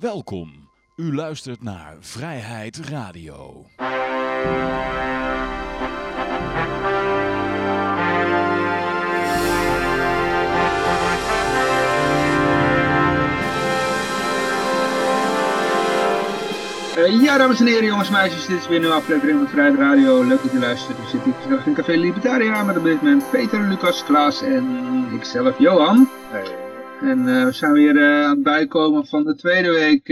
Welkom. U luistert naar Vrijheid Radio. Uh, ja, dames en heren, jongens en meisjes, dit is weer een nieuwe aflevering van Vrijheid Radio. Leuk dat u luistert. We zitten hier vandaag in Café Libertaria met op dit moment Peter, Lucas, Klaas en ikzelf, Johan. En uh, we zijn weer uh, aan het bijkomen van de tweede week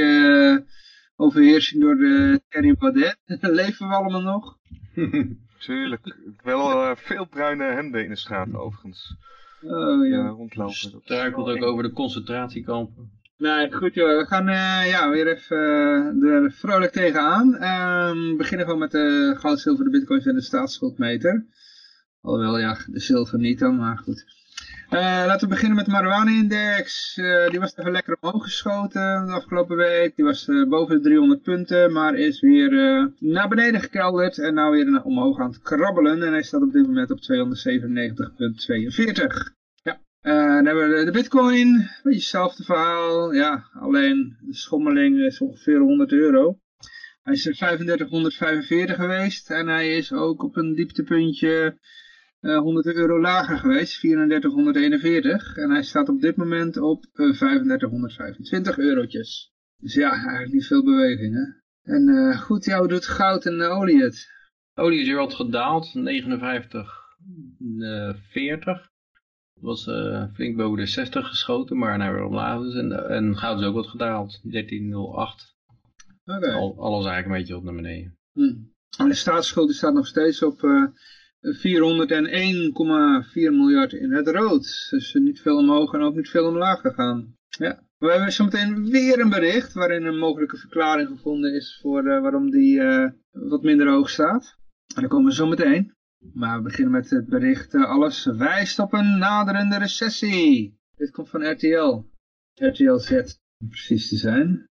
overheersing door de Thierry Baudet. Leven we allemaal nog? Tuurlijk. Wel veel bruine hemden in de straat overigens. Oh ja. rondlopen. Struikelt ook over de concentratiekampen. Nee, goed joh. We gaan uh, ja, weer even uh, er vrolijk tegenaan. Um, we beginnen gewoon met de goud, zilver, de bitcoins en de staatsschuldmeter. Alhoewel, ja, de zilver niet dan, maar goed. Uh, laten we beginnen met de marijuana-index. die was even lekker omhoog geschoten de afgelopen week. Die was boven de 300 punten, maar is weer naar beneden gekelderd. En nou weer omhoog aan het krabbelen. En hij staat op dit moment op 297,42. Uh, dan hebben we de bitcoin, beetje hetzelfde verhaal. Ja, alleen de schommeling is ongeveer 100 euro. Hij is 3545 geweest en hij is ook op een dieptepuntje uh, 100 euro lager geweest, 3441. En hij staat op dit moment op uh, 3525 eurotjes. Dus ja, eigenlijk niet veel beweging hè. En uh, goed, hoe doet goud en olie het? Olie is weer wat gedaald, 59, 40 was uh, flink boven de 60 geschoten, maar naar weer omlaag dus. En, en goud is ook wat gedaald, 13,08. Okay. Al, alles eigenlijk een beetje op naar beneden. Hm. En de staatsschuld die staat nog steeds op 401,4 miljard in het rood. Dus niet veel omhoog en ook niet veel omlaag gegaan. Ja. We hebben zometeen weer een bericht waarin een mogelijke verklaring gevonden is voor uh, waarom die uh, wat minder hoog staat. En daar komen we zo meteen. Maar we beginnen met het bericht, uh, alles wijst op een naderende recessie. Dit komt van RTL. RTL Z, om precies te zijn.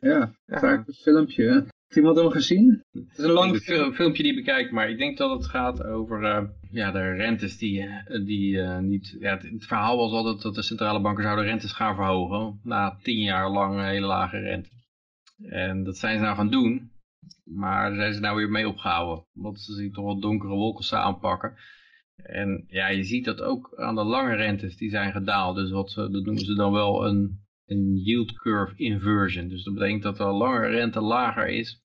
Ja, vaak een filmpje. Heeft iemand hem gezien? Het is een lang film. filmpje die bekijkt, maar ik denk dat het gaat over uh, ja, de rentes die, die uh, niet... Ja, het, verhaal was altijd dat de centrale banken zouden rentes gaan verhogen. Na tien jaar lang hele lage rente. En dat zijn ze nou gaan doen. Maar zijn ze nou weer mee opgehouden. Omdat ze zich toch wat donkere wolken aanpakken. En ja, je ziet dat ook aan de lange rentes, die zijn gedaald. Dus wat dat noemen ze dan wel een, een yield curve inversion. Dus dat betekent dat de lange rente lager is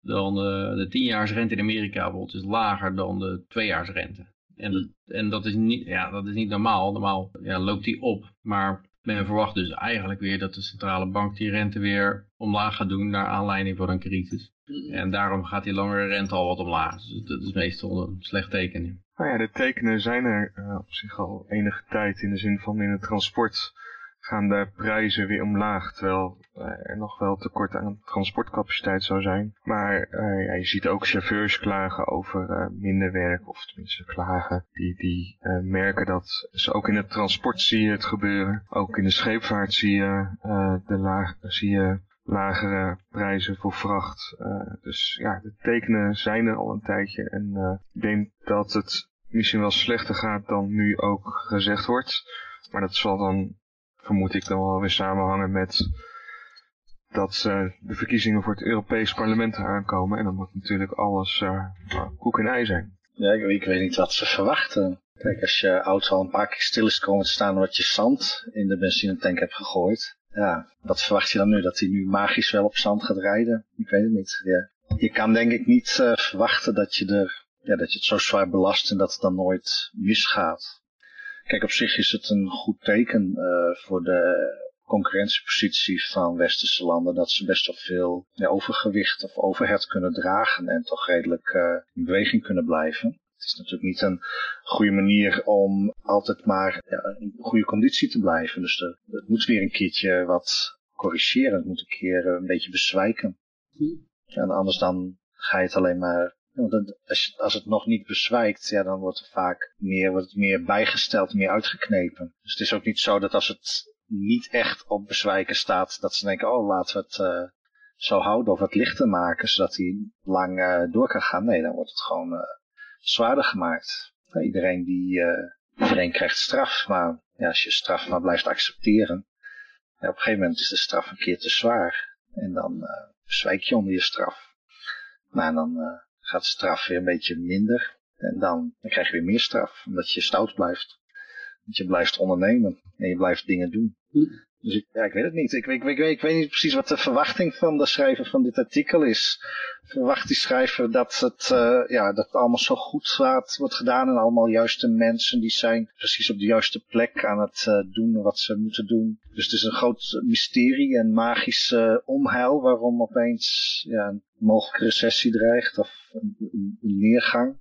dan de, de tienjaarsrente in Amerika bijvoorbeeld. is lager dan de tweejaarsrente. En en dat, is, niet, ja, dat is niet normaal. Normaal ja, loopt die op. Maar men verwacht dus eigenlijk weer dat de centrale bank die rente weer omlaag gaat doen naar aanleiding van een crisis. En daarom gaat die langere rente al wat omlaag. Dus dat is meestal een slecht teken. Nou ja, de tekenen zijn er uh, op zich al enige tijd in de zin van in het transport gaan de prijzen weer omlaag, terwijl er nog wel tekort aan transportcapaciteit zou zijn. Maar uh, ja, je ziet ook chauffeurs klagen over uh, minder werk, of tenminste klagen, die, die merken dat ze ook in het transport zie je het gebeuren. Ook in de scheepvaart zie je, de laag, zie je lagere prijzen voor vracht. dus ja, de tekenen zijn er al een tijdje en ik denk dat het misschien wel slechter gaat dan nu ook gezegd wordt. Maar dat zal dan vermoed ik dan wel weer samenhangen met dat uh, de verkiezingen voor het Europees parlement aankomen. En dan moet natuurlijk alles uh, koek en ei zijn. Ja, ik, weet niet wat ze verwachten. Kijk, als je auto al een paar keer stil is komen te staan omdat je zand in de benzinetank hebt gegooid. Ja, wat verwacht je dan nu? Dat hij nu magisch wel op zand gaat rijden? Ik weet het niet. Je kan denk ik niet uh, verwachten dat je, er, ja, dat je het zo zwaar belast en dat het dan nooit misgaat. Kijk, op zich is het een goed teken uh, voor de concurrentiepositie van westerse landen dat ze best wel veel ja, overgewicht of overhead kunnen dragen en toch redelijk uh, in beweging kunnen blijven. Het is natuurlijk niet een goede manier om altijd maar ja, in goede conditie te blijven. Dus het moet weer een keertje wat corrigeren. Het moet een keer een beetje bezwijken. En anders dan ga je het alleen maar want als, als het nog niet bezwijkt, ja, dan wordt er vaak meer, wordt meer bijgesteld, meer uitgeknepen. Dus het is ook niet zo dat als het niet echt op bezwijken staat, dat ze denken, oh, laten we het uh, zo houden of het lichter maken, zodat hij lang uh, door kan gaan. Nee, dan wordt het gewoon uh, zwaarder gemaakt. iedereen, die, iedereen krijgt straf, maar ja, als je straf maar blijft accepteren, Ja, op een gegeven moment is de straf een keer te zwaar. En dan bezwijk je onder je straf. Maar dan gaat straf weer een beetje minder. En dan, dan krijg je weer meer straf, omdat je stout blijft. Dat je blijft ondernemen en je blijft dingen doen. Dus ik, ja, ik weet het niet. Ik, ik, ik, ik, weet niet precies wat de verwachting van de schrijver van dit artikel is. Verwacht die schrijver dat het, uh, ja, dat het allemaal zo goed gaat, wordt gedaan en allemaal juiste mensen die zijn precies op de juiste plek aan het uh, doen wat ze moeten doen. Dus het is een groot mysterie en magisch omheil waarom opeens ja, een mogelijke recessie dreigt of een, een, een neergang.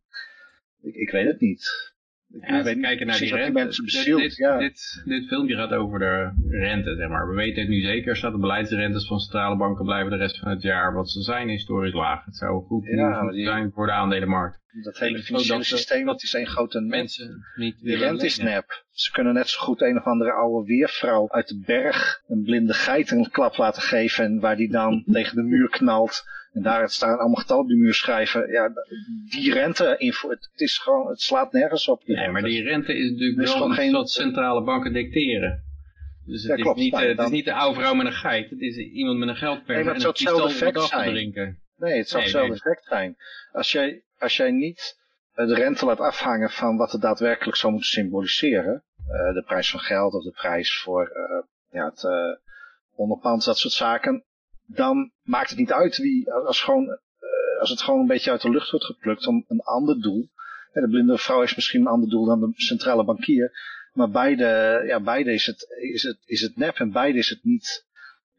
Ik, ik weet het niet. Ja, kijken naar die rente. Dit, ja. dit, dit, filmpje gaat over de rente, zeg maar. We weten het nu zeker, staat de beleidsrentes van centrale banken blijven de rest van het jaar wat ze zijn historisch laag. Het zou goed ja, die, zijn voor de aandelenmarkt. Dat hele financiële systeem, dat is één grote. Mensen niet Die rente is nep. Ze kunnen net zo goed een of andere oude weervrouw uit de berg een blinde geit een klap laten geven en waar die dan tegen de muur knalt. En daar staan allemaal getallen op de muur schrijven. Ja, die rente, info, het, is gewoon, het slaat nergens op. Nee, maar die rente is natuurlijk is wel geen- wat centrale banken dicteren. Dus het, Ja, is, klopt. niet, Nou, eh, het is niet de oude vrouw met een geit. Het is iemand met een geldperk Nee, maar en het een zou hetzelfde effect zijn. drinken. Nee, het Nee, hetzelfde nee. effect zijn. Als jij, als jij niet de rente laat afhangen van wat het daadwerkelijk zou moeten symboliseren, eh, de prijs van geld of de prijs voor eh, ja, het onderpand, dat soort zaken, dan maakt het niet uit wie, als, gewoon, eh, als het gewoon een beetje uit de lucht wordt geplukt om een ander doel. De blinde vrouw heeft misschien een ander doel dan de centrale bankier, maar beide, ja, beide is, het, is, het, is het nep en beide is het niet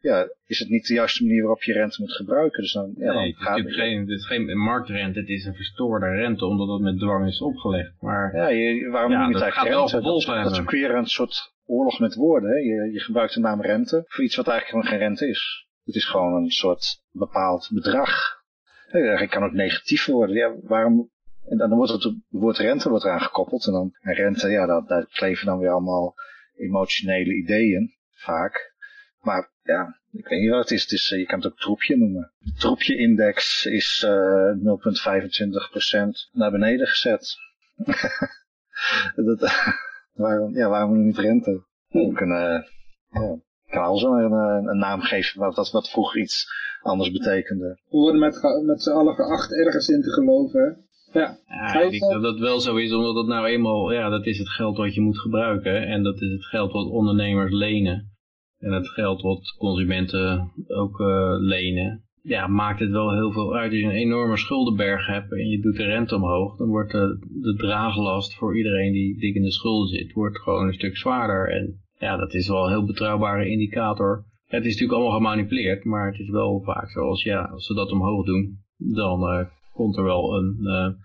ja, is het niet de juiste manier waarop je rente moet gebruiken. Dus dan, ja, nee, dan het is, geen, het is geen marktrente, het is een verstoorde rente, omdat het met dwang is opgelegd. Maar Ja, je, waarom Ja, noem je het eigenlijk gaat wel rente? dat, dat is ook weer een soort oorlog met woorden. Hè? Je, je gebruikt de naam rente voor iets wat eigenlijk gewoon geen rente is. Het is gewoon een soort bepaald bedrag. Het kan ook negatief worden. Ja, waarom? En dan wordt het, woord rente wordt eraan gekoppeld. En dan en rente, ja, dat, daar kleven dan weer allemaal emotionele ideeën, vaak. Maar ja, ik weet niet wat het is. Het is eh, je kan het ook troepje noemen. De troepje-index is eh 0,25% naar beneden gezet. dat, waarom, ja, waarom het rente? We kunnen, ja, ik kan al zo een, eh, een naam geven wat, wat, wat vroeger iets anders betekende. We worden met, met z'n allen geacht ergens in te geloven. Ja, Ja, ik denk dat dat wel zo is, omdat het nou eenmaal, ja, dat is het geld wat je moet gebruiken. En dat is het geld wat ondernemers lenen. En het geld wat consumenten ook eh, lenen. Ja, maakt het wel heel veel uit. Als je een enorme schuldenberg hebt en je doet de rente omhoog, dan wordt de, de draaglast voor iedereen die dik in de schulden zit, wordt gewoon een stuk zwaarder. En ja, dat is wel een heel betrouwbare indicator. Het is natuurlijk allemaal gemanipuleerd, maar het is wel vaak zo als, ja, als ze dat omhoog doen, dan eh, komt er wel een... eh,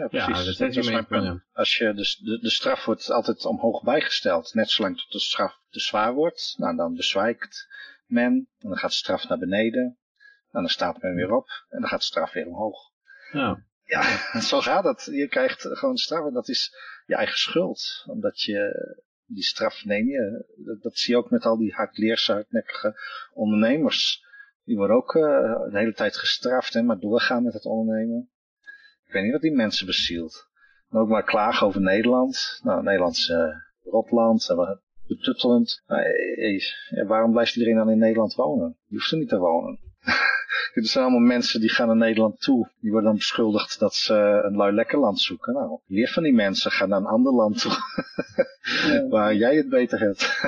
Ja, ja, precies. dat dat is mijn punt. Als je de, de, de straf wordt altijd omhoog bijgesteld. Net zolang tot de straf te zwaar wordt. Nou, dan bezwijkt men. En dan gaat de straf naar beneden. En dan staat men weer op. En dan gaat de straf weer omhoog. Ja. Ja, zo gaat het. Je krijgt gewoon straf. En dat is je eigen schuld. Omdat je die straf neem je. Dat, zie je ook met al die hardleerse, hardnekkige ondernemers. Die worden ook eh, de hele tijd gestraft. Hè, maar doorgaan met het ondernemen. Ik weet niet wat die mensen bezielt. En ook maar klagen over Nederland. Nou, Nederland is eh, rotland, eh, betuttelend. Maar, eh, waarom blijft iedereen dan in Nederland wonen? Je hoeft er niet te wonen. er zijn allemaal mensen die gaan naar Nederland toe. Die worden dan beschuldigd dat ze een lui lekker land zoeken. Nou, leer van die mensen. Ga naar een ander land toe. waar jij het beter hebt.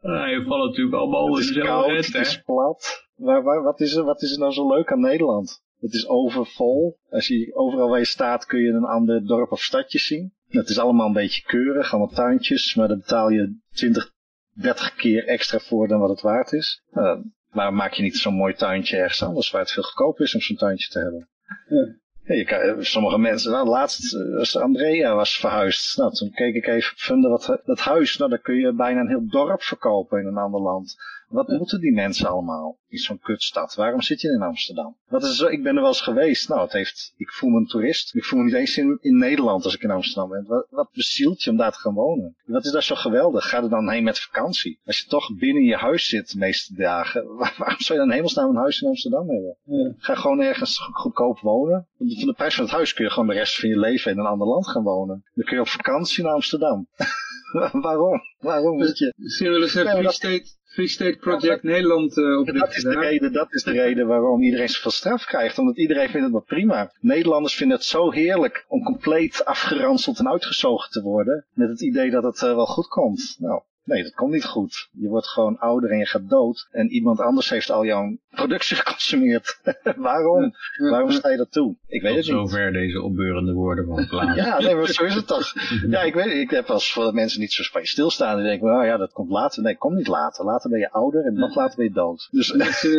Ja, je valt natuurlijk allemaal in dezelfde het is plat. Waar, waar, wat, is er, wat is er nou zo leuk aan Nederland? Het is overvol. Als je overal waar je staat kun je een ander dorp of stadje zien. Het is allemaal een beetje keurig, allemaal tuintjes, maar daar betaal je 20, 30 keer extra voor dan wat het waard is. Nou, waarom maak je niet zo'n mooi tuintje ergens anders waar het veel goedkoper is om zo'n tuintje te hebben? Ja. Kan, sommige mensen, nou laatst eh, als Andrea was verhuisd, nou toen keek ik even op Funda wat dat huis, nou daar kun je bijna een heel dorp verkopen in een ander land. Wat moeten die mensen allemaal in zo'n kutstad? Waarom zit je in Amsterdam? Wat is, zo- ik ben er wel eens geweest. Nou, het heeft, ik voel me een toerist. Ik voel me niet eens in, in Nederland als ik in Amsterdam ben. Wat, wat bezielt je om daar te gaan wonen? Wat is daar zo geweldig? Ga er dan heen met vakantie. Als je toch binnen je huis zit de meeste dagen, waar- waarom zou je dan hemelsnaam een huis in Amsterdam hebben? ja. Ga gewoon ergens go- goedkoop wonen. Voor de, prijs van het huis kun je gewoon de rest van je leven in een ander land gaan wonen. Dan kun je op vakantie naar Amsterdam. Waarom? Waarom moet je... Misschien willen ze Ja, maar Free dat- State, Free State Project Nederland uh, Dat oprichten. is, de reden, dat is de reden waarom iedereen zoveel straf krijgt. Omdat iedereen vindt het maar prima. Nederlanders vinden het zo heerlijk om compleet afgeranseld en uitgezogen te worden. Met het idee dat het eh, wel goed komt. Nou, nee, dat komt niet goed. Je wordt gewoon ouder en je gaat dood. En iemand anders heeft al jouw productie geconsumeerd. waarom? Waarom sta je dat toe? Ik weet Tot het niet. zover deze opbeurende woorden van Klaas. Ja, nee, maar zo is het toch. Ja, ik weet ik heb als voor de mensen niet zo stilstaan. Die denken, nou ja, dat komt later. Nee, komt niet later. Later ben je ouder en nog later ben je dood. Dus Dus, eh,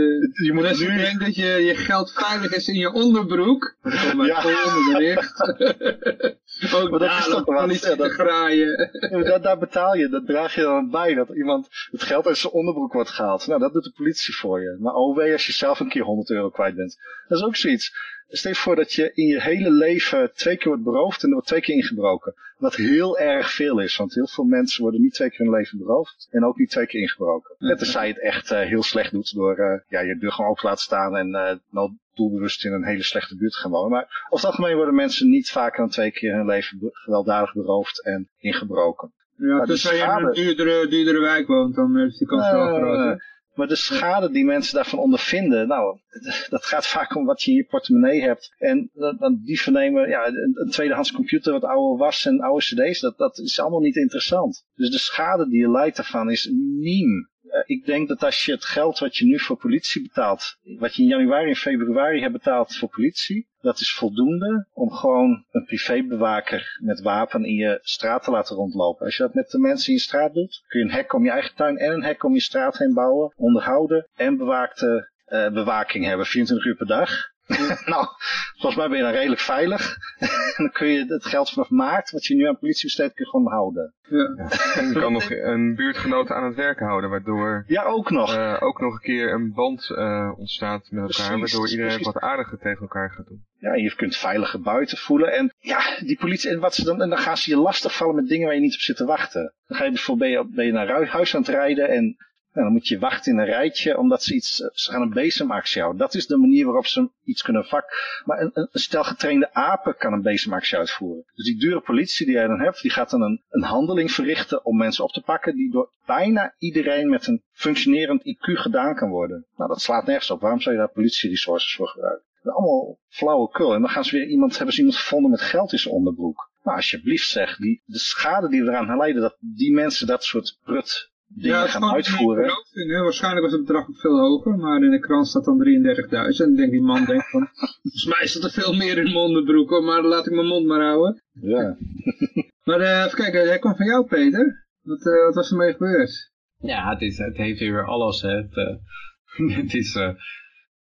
je moet nu... denken dat je, je geld veilig is in je onderbroek. Dat komt Ja. Ook Maar dat is toch politie ja, te dat- graaien. Ja, daar, daar betaal je, dat draag je dan bij, dat iemand het geld uit zijn onderbroek wordt gehaald. Nou, dat doet de politie voor je. Maar oh wee als je zelf een keer 100 euro kwijt bent. Dat is ook zoiets. Stel je voor dat je in je hele leven twee keer wordt beroofd en er wordt twee keer ingebroken. Wat heel erg veel is, want heel veel mensen worden niet twee keer in hun leven beroofd en ook niet twee keer ingebroken. Net als je het echt eh, heel slecht doet door eh, ja, je deur gewoon open te laten staan en nou doelbewust in een hele slechte buurt te gaan wonen. Maar over het algemeen worden mensen niet vaker dan twee keer in hun leven gewelddadig beroofd en ingebroken. Ja, Maar de tenzij je in een duurdere, duurdere wijk woont, dan is die kans wel Eh, groot. hè? Maar de schade die mensen daarvan ondervinden, nou, dat gaat vaak om wat je in je portemonnee hebt. En dan- dan die vernemen, ja, een, tweedehands computer wat oude was en oude cd's, dat, dat is allemaal niet interessant. Dus de schade die je leidt daarvan is miniem. Eh, ik denk dat als je het geld wat je nu voor politie betaalt, wat je in januari en februari hebt betaald voor politie, dat is voldoende om gewoon een privébewaker met wapen in je straat te laten rondlopen. Als je dat met de mensen in je straat doet, kun je een hek om je eigen tuin en een hek om je straat heen bouwen, onderhouden en bewaakte eh, bewaking hebben, 24 uur per dag. nou, volgens mij ben je dan redelijk veilig. en dan kun je het geld vanaf maart, wat je nu aan politie besteedt, kun je gewoon houden. Ja. En je kan nog een buurtgenoot aan het werk houden, waardoor Ja, ook nog. eh, ook nog een keer een band eh, ontstaat met elkaar, Precies, waardoor iedereen precies. wat aardiger tegen elkaar gaat doen. Ja, je kunt veiliger buiten voelen. En ja, die politie, en, wat ze dan, en dan gaan ze je lastigvallen met dingen waar je niet op zit te wachten. Dan ga je bijvoorbeeld, ben je, ben je naar huis aan het rijden en nou, dan moet je wachten in een rijtje omdat ze iets, ze gaan een bezemactie houden. Dat is de manier waarop ze iets kunnen vak. Maar een, een stel getrainde apen kan een bezemactie uitvoeren. Dus die dure politie die jij dan hebt, die gaat dan een, een handeling verrichten om mensen op te pakken die door bijna iedereen met een functionerend IQ gedaan kan worden. Nou, dat slaat nergens op. Waarom zou je daar politieresources voor gebruiken? Allemaal flauwekul. En dan gaan ze weer iemand, hebben ze iemand gevonden met geld in zijn onderbroek. Nou, alsjeblieft zeg, die, de schade die we eraan leiden dat die mensen dat soort prut dingen is gaan uitvoeren. Waarschijnlijk was het bedrag ook veel hoger, maar in de krant staat dan 33.000. En denk die man denkt van, volgens mij is er veel meer in hoor, maar dan laat ik mijn mond maar houden. Ja. Maar eh, even kijken, hij kwam van jou Peter. Wat, eh, wat was er mee gebeurd? Ja, het, is, het heeft weer alles. Hè. Het, eh, het is,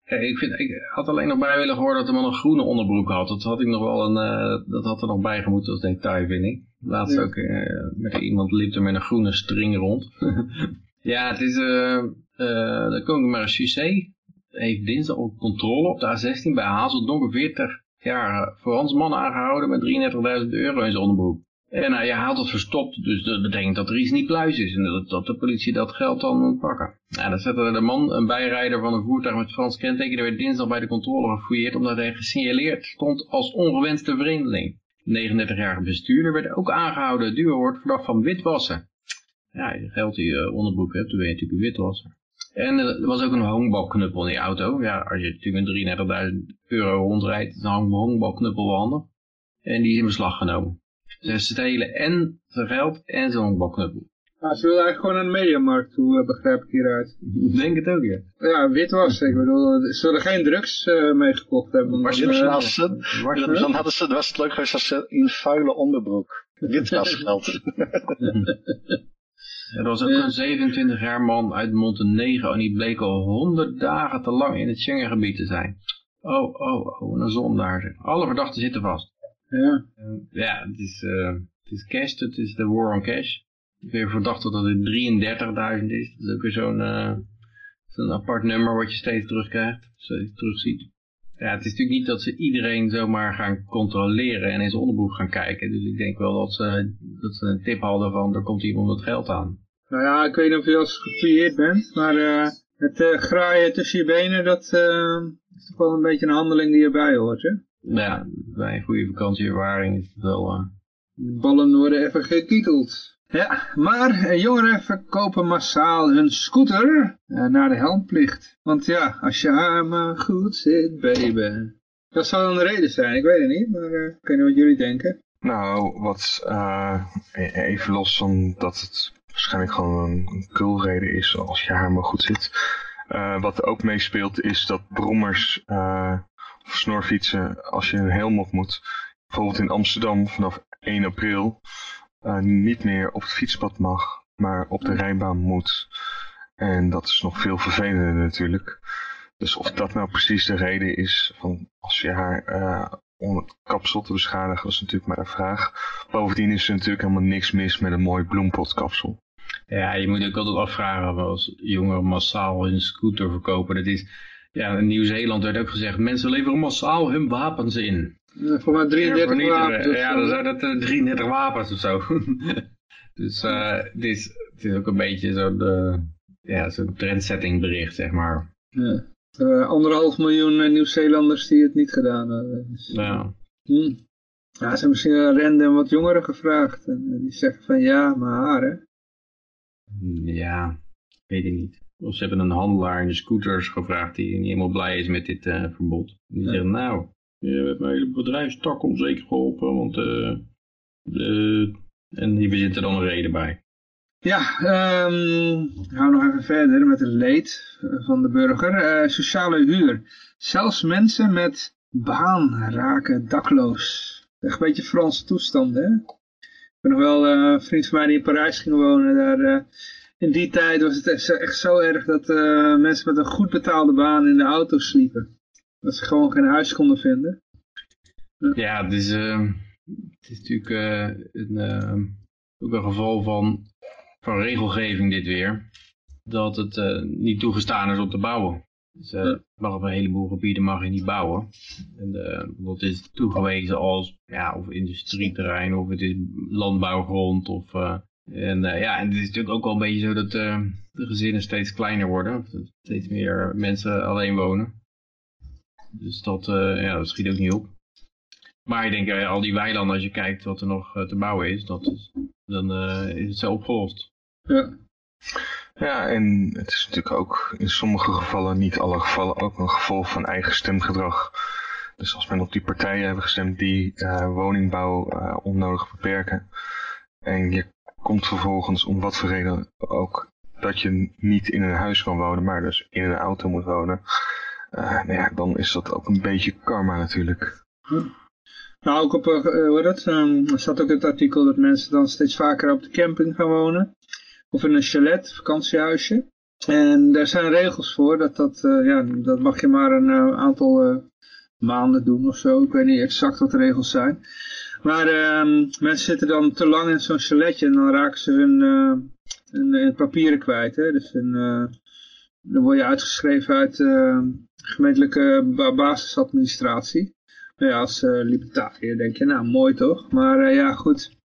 ik, vind, ik had alleen nog bij willen horen dat de man een groene onderbroek had. Dat had ik nog wel een, eh, dat had er nog bij gemoeten als detail, vind ik. Laatst Ja. ook eh, met iemand liep er met een groene string rond. ja, het is, eh eh de Koninklijke Marechaussee heeft dinsdag op controle op de A16 bij Hazeldonk 40 jaar Fransman aangehouden met 33.000 euro in zijn onderbroek. En nou, ja, hij had het verstopt, dus dat betekent dat er iets niet pluis is en dat, de politie dat geld dan moet pakken. Nou, dan zette de man, een bijrijder van een voertuig met Frans kenteken, die werd dinsdag bij de controle gefouilleerd omdat hij gesignaleerd stond als ongewenste vreemdeling. De 39-jarige bestuurder werd ook aangehouden, duur wordt verdacht van witwassen. Ja, je geld in je onderbroek hebt, dan ben je natuurlijk een witwasser. En eh, er was ook een honkbalknuppel in die auto. Ja, als je natuurlijk met 33.000 euro rondrijdt, is een honkbalknuppel wel handig. En die is in beslag genomen. Ze stelen en zijn geld en zijn honkbalknuppel. Nou, ze wilden eigenlijk gewoon naar de mediamarkt toe, eh, begrijp ik hieruit. Ik denk het ook, ja. Ja, witwas. Ik bedoel, ze zullen geen drugs eh meegekocht hebben. Was je eh, Als ze, Was dan hadden ze, was het leuk geweest als ze in vuile onderbroek. Witwasgeld. Er was ook Ja. een 27 jaar man uit Montenegro en die bleek al 100 dagen te lang in het Schengengebied te zijn. Oh, oh, oh, een zondaar. Alle verdachten zitten vast. Ja. Eh, ja, het is, eh, het is cash, het is de war on cash. Ik ben verdacht dat het 33.000 is. Dat is ook weer zo'n zo'n apart nummer wat je steeds terugkrijgt, steeds terugziet. Ja, het is natuurlijk niet dat ze iedereen zomaar gaan controleren en in zijn onderbroek gaan kijken. Dus ik denk wel dat ze, dat ze een tip hadden van, er komt iemand met geld aan. Nou ja, ik weet niet of je al eens gefouilleerd bent, maar eh, het graaien tussen je benen, dat is toch wel een beetje een handeling die erbij hoort, hè? Ja, bij een goede vakantieervaring is het wel... eh, ballen worden even gekieteld. Ja, maar eh, jongeren verkopen massaal hun scooter eh, naar de helmplicht. Want ja, als je armen goed zit, baby. Dat zou dan de reden zijn, ik weet het niet, maar uh, ik weet niet wat jullie denken. Nou, wat uh, even los van dat het waarschijnlijk gewoon een, kulreden is als je haar maar goed zit. Uh, wat ook meespeelt is dat brommers snorfietsen, als je een helm op moet, bijvoorbeeld in Amsterdam vanaf 1 april, uh, niet meer op het fietspad mag, maar op de rijbaan moet. En dat is nog veel vervelender natuurlijk. Dus of dat nou precies de reden is van als je haar om het kapsel te beschadigen, is natuurlijk maar een vraag. Bovendien is er natuurlijk helemaal niks mis met een mooi bloempotkapsel. Ja, je moet ook altijd afvragen als jongeren massaal hun scooter verkopen. Dat is, ja, in Nieuw-Zeeland werd ook gezegd, mensen leveren massaal hun wapens in. Ja, voor maar 33 ja, wapens. Ja, dan zijn dat uh, 33 wapens of zo. dus uh, het, is, het is ook een beetje zo'n uh, ja, zo trendsetting bericht, zeg maar. Ja. Anderhalf miljoen Nieuw-Zeelanders die het niet gedaan hebben. Dus, ja. Hm. Ja, ze hebben misschien random wat jongeren gevraagd. En die zeggen van ja, maar haar hè. Ja, weet ik niet. Ze hebben een handelaar in de scooters gevraagd die niet helemaal blij is met dit uh, verbod. Die ja. zeggen, nou, je hebt mijn hele bedrijfstak onzeker geholpen, want uh, uh, en die verzint er dan een reden bij. Ja, um, gaan we nog even verder met het leed van de burger. sociale huur. Zelfs mensen met baan raken dakloos. Echt een beetje Franse toestand, hè? Ik ben nog wel uh, een vriend van mij die in Parijs ging wonen. Daar, uh, in die tijd was het echt, zo erg dat uh, mensen met een goed betaalde baan in de auto sliepen. Dat ze gewoon geen huis konden vinden. Ja, het is, het is natuurlijk een, ook een geval van, van regelgeving dit weer. Dat het niet toegestaan is om te bouwen. Dus mag op een heleboel gebieden mag je niet bouwen. En dat is toegewezen als ja, of industrieterrein of het is landbouwgrond. Of, en, ja, en het is natuurlijk ook wel een beetje zo dat de gezinnen steeds kleiner worden. Steeds meer mensen alleen wonen. Dus dat, ja, dat schiet ook niet op. Maar ik denk, al die weilanden, als je kijkt wat er nog te bouwen is, dat dan is het zo opgelost. Ja. Ja, en het is natuurlijk ook in sommige gevallen, niet alle gevallen, ook een gevolg van eigen stemgedrag. Dus als men op die partijen hebben gestemd die woningbouw onnodig beperken. En je komt vervolgens om wat voor reden ook dat je niet in een huis kan wonen, maar dus in een auto moet wonen. Uh, nou ja, dan is dat ook een beetje karma natuurlijk. Nou, ook op, hoe dat, um, er staat ook het artikel dat mensen dan steeds vaker op de camping gaan wonen of in een chalet, vakantiehuisje. En daar zijn regels voor, dat, dat, uh, ja, dat mag je maar een aantal maanden doen of zo. Ik weet niet exact wat de regels zijn. Maar mensen zitten dan te lang in zo'n chaletje en dan raken ze hun, hun, hun papieren kwijt. Hè? Dus hun, dan word je uitgeschreven uit gemeentelijke basisadministratie. Nou ja, als libertariër denk je, nou mooi toch? Maar ja, goed.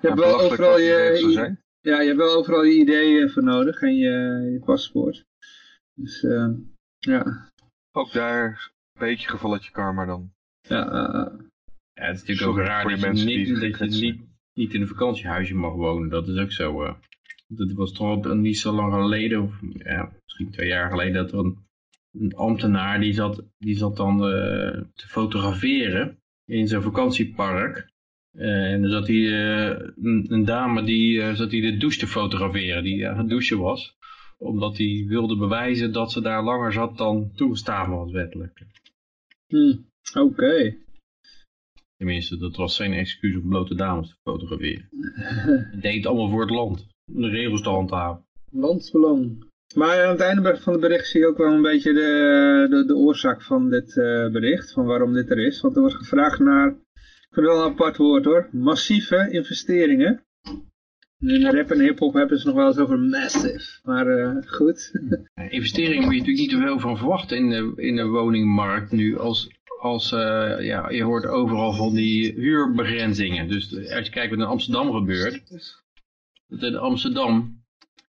Je hebt wel overal je... Ja, je hebt wel overal je ideeën voor nodig en je, je paspoort. Dus uh, ja. Ook daar een beetje gevalletje karma dan. Ja, uh, ja het is natuurlijk ook raar dat, je, niet, dat je niet, niet in een vakantiehuisje mag wonen. Dat is ook zo. Uh, dat was toch al niet zo lang geleden, of ja, misschien twee jaar geleden, dat er een, een ambtenaar die zat, die zat dan te fotograferen in zijn vakantiepark. Uh, en dan zat hij, een, een, dame die zat hij de douche te fotograferen, die aan het douchen was. Omdat hij wilde bewijzen dat ze daar langer zat dan toegestaan was wettelijk. Hmm, Oké. Okay. Tenminste, dat was zijn excuus om blote dames te fotograferen. Hij deed het allemaal voor het land, om de regels te handhaven. Landsbelang. Maar aan het einde van het bericht zie je ook wel een beetje de, de, de oorzaak van dit bericht, van waarom dit er is. Want er wordt gevraagd naar ik vind het wel een apart woord hoor. Massieve investeringen. In rap en hiphop hebben ze nog wel eens over massive. Maar uh, goed. investeringen moet je natuurlijk niet te veel van verwachten in de, in de woningmarkt nu. Als, als uh, ja, je hoort overal van die huurbegrenzingen. Dus als je kijkt wat in Amsterdam gebeurt. Dat in Amsterdam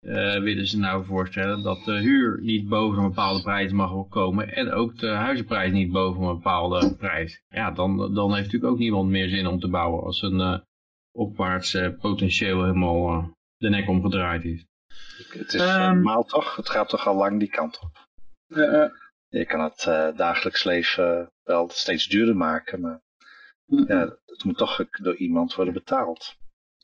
uh, willen ze nou voorstellen dat de huur niet boven een bepaalde prijs mag komen en ook de huizenprijs niet boven een bepaalde prijs. Ja, dan, dan heeft natuurlijk ook niemand meer zin om te bouwen als een uh, opwaarts uh, potentieel helemaal de nek omgedraaid is. Het is Ehm. normaal toch? Het gaat toch al lang die kant op. Eh, eh, Je kan het eh, dagelijks leven wel steeds duurder maken, maar ja, het moet toch door iemand worden betaald.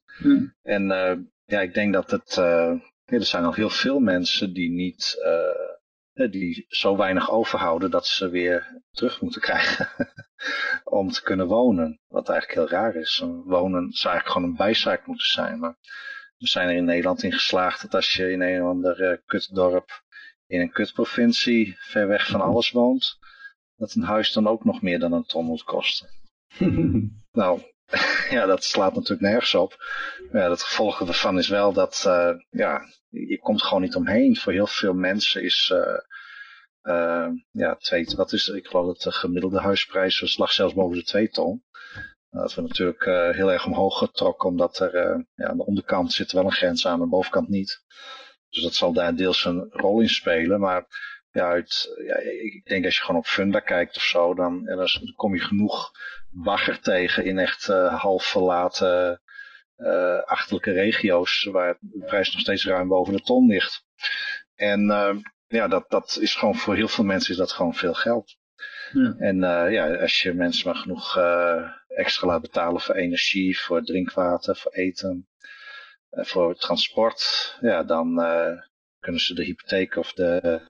hm. En eh, ja, ik denk dat het, eh, ja, er zijn al heel veel mensen die niet, eh, die zo weinig overhouden dat ze weer terug moeten krijgen om te kunnen wonen. Wat eigenlijk heel raar is. Wonen zou eigenlijk gewoon een bijzaak moeten zijn, maar we zijn er in Nederland in geslaagd dat als je in een of ander kutdorp in een kutprovincie ver weg van alles woont, dat een huis dan ook nog meer dan een ton moet kosten. Nou, ja, dat slaat natuurlijk nergens op. Ja, het gevolg ervan is wel dat, eh, ja, je komt gewoon niet omheen. Voor heel veel mensen is, eh, eh, ja, twee, wat is, ik geloof dat de gemiddelde huisprijs was, lag zelfs boven de twee ton. Dat we natuurlijk heel erg omhoog getrokken, omdat er ja, aan de onderkant zit wel een grens aan, aan de bovenkant niet. Dus dat zal daar deels een rol in spelen. Maar ja, uit, ja, ik denk als je gewoon op Funda kijkt of zo, dan, dan kom je genoeg bagger tegen in echt eh, half verlaten eh, achterlijke regio's waar de prijs nog steeds ruim boven de ton ligt. En eh, ja, dat, dat is gewoon voor heel veel mensen is dat gewoon veel geld. Ja. En eh, ja, als je mensen maar genoeg extra laat betalen voor energie, voor drinkwater, voor eten, voor transport, ja, dan kunnen ze de hypotheek of de,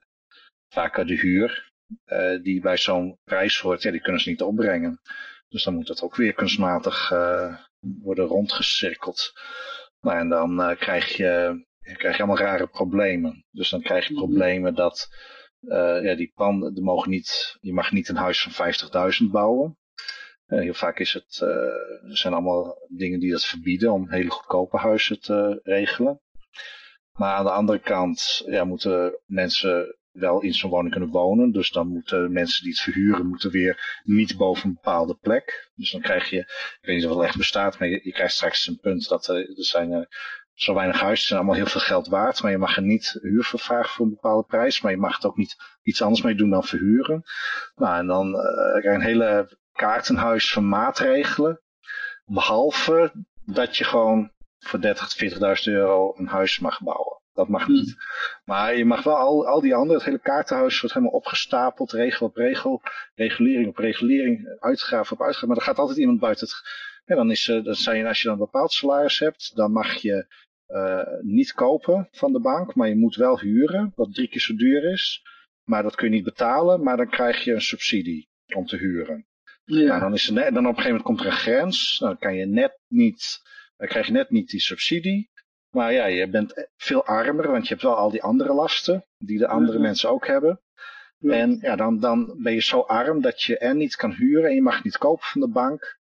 vaker de huur, eh, die bij zo'n prijs hoort, ja, die kunnen ze niet opbrengen. Dus dan moet dat ook weer kunstmatig eh, worden rondgecirkeld. Nou, en dan eh, krijg, je, je krijg je allemaal rare problemen. Dus dan krijg je Mhm. problemen dat ja, die panden, er mogen niet, je mag niet een huis van 50.000 bouwen. Heel vaak is het, zijn allemaal dingen die dat verbieden om hele goedkope huizen te regelen. Maar aan de andere kant ja, moeten mensen wel in zo'n woning kunnen wonen. Dus dan moeten mensen die het verhuren, moeten weer niet boven een bepaalde plek. Dus dan krijg je, ik weet niet of het echt bestaat, maar je, je krijgt straks een punt dat er, er zijn eh, zo weinig huizen, zijn allemaal heel veel geld waard. Maar je mag er niet huur voor vragen voor een bepaalde prijs. Maar je mag het ook niet iets anders mee doen dan verhuren. Nou, en dan eh, krijg je een hele kaartenhuis van maatregelen. Behalve dat je gewoon voor 30 tot 40.000 euro een huis mag bouwen. Dat mag Hmm. niet. Maar je mag wel al, al die andere, het hele kaartenhuis wordt helemaal opgestapeld, regel op regel, regulering op regulering, uitgave op uitgave. Maar er gaat altijd iemand buiten het. Dan is, eh, dan zijn, als je dan een bepaald salaris hebt, dan mag je eh, niet kopen van de bank, maar je moet wel huren, wat drie keer zo duur is. Maar dat kun je niet betalen, maar dan krijg je een subsidie om te huren. Nou, ja. dan, is er net, dan op een gegeven moment komt er een grens. Dan kan je net niet, dan krijg je net niet die subsidie. Maar ja, je bent veel armer, want je hebt wel al die andere lasten, die de andere Ja. mensen ook hebben. Ja. En ja, dan, dan ben je zo arm dat je er niet kan huren en je mag niet kopen van de bank.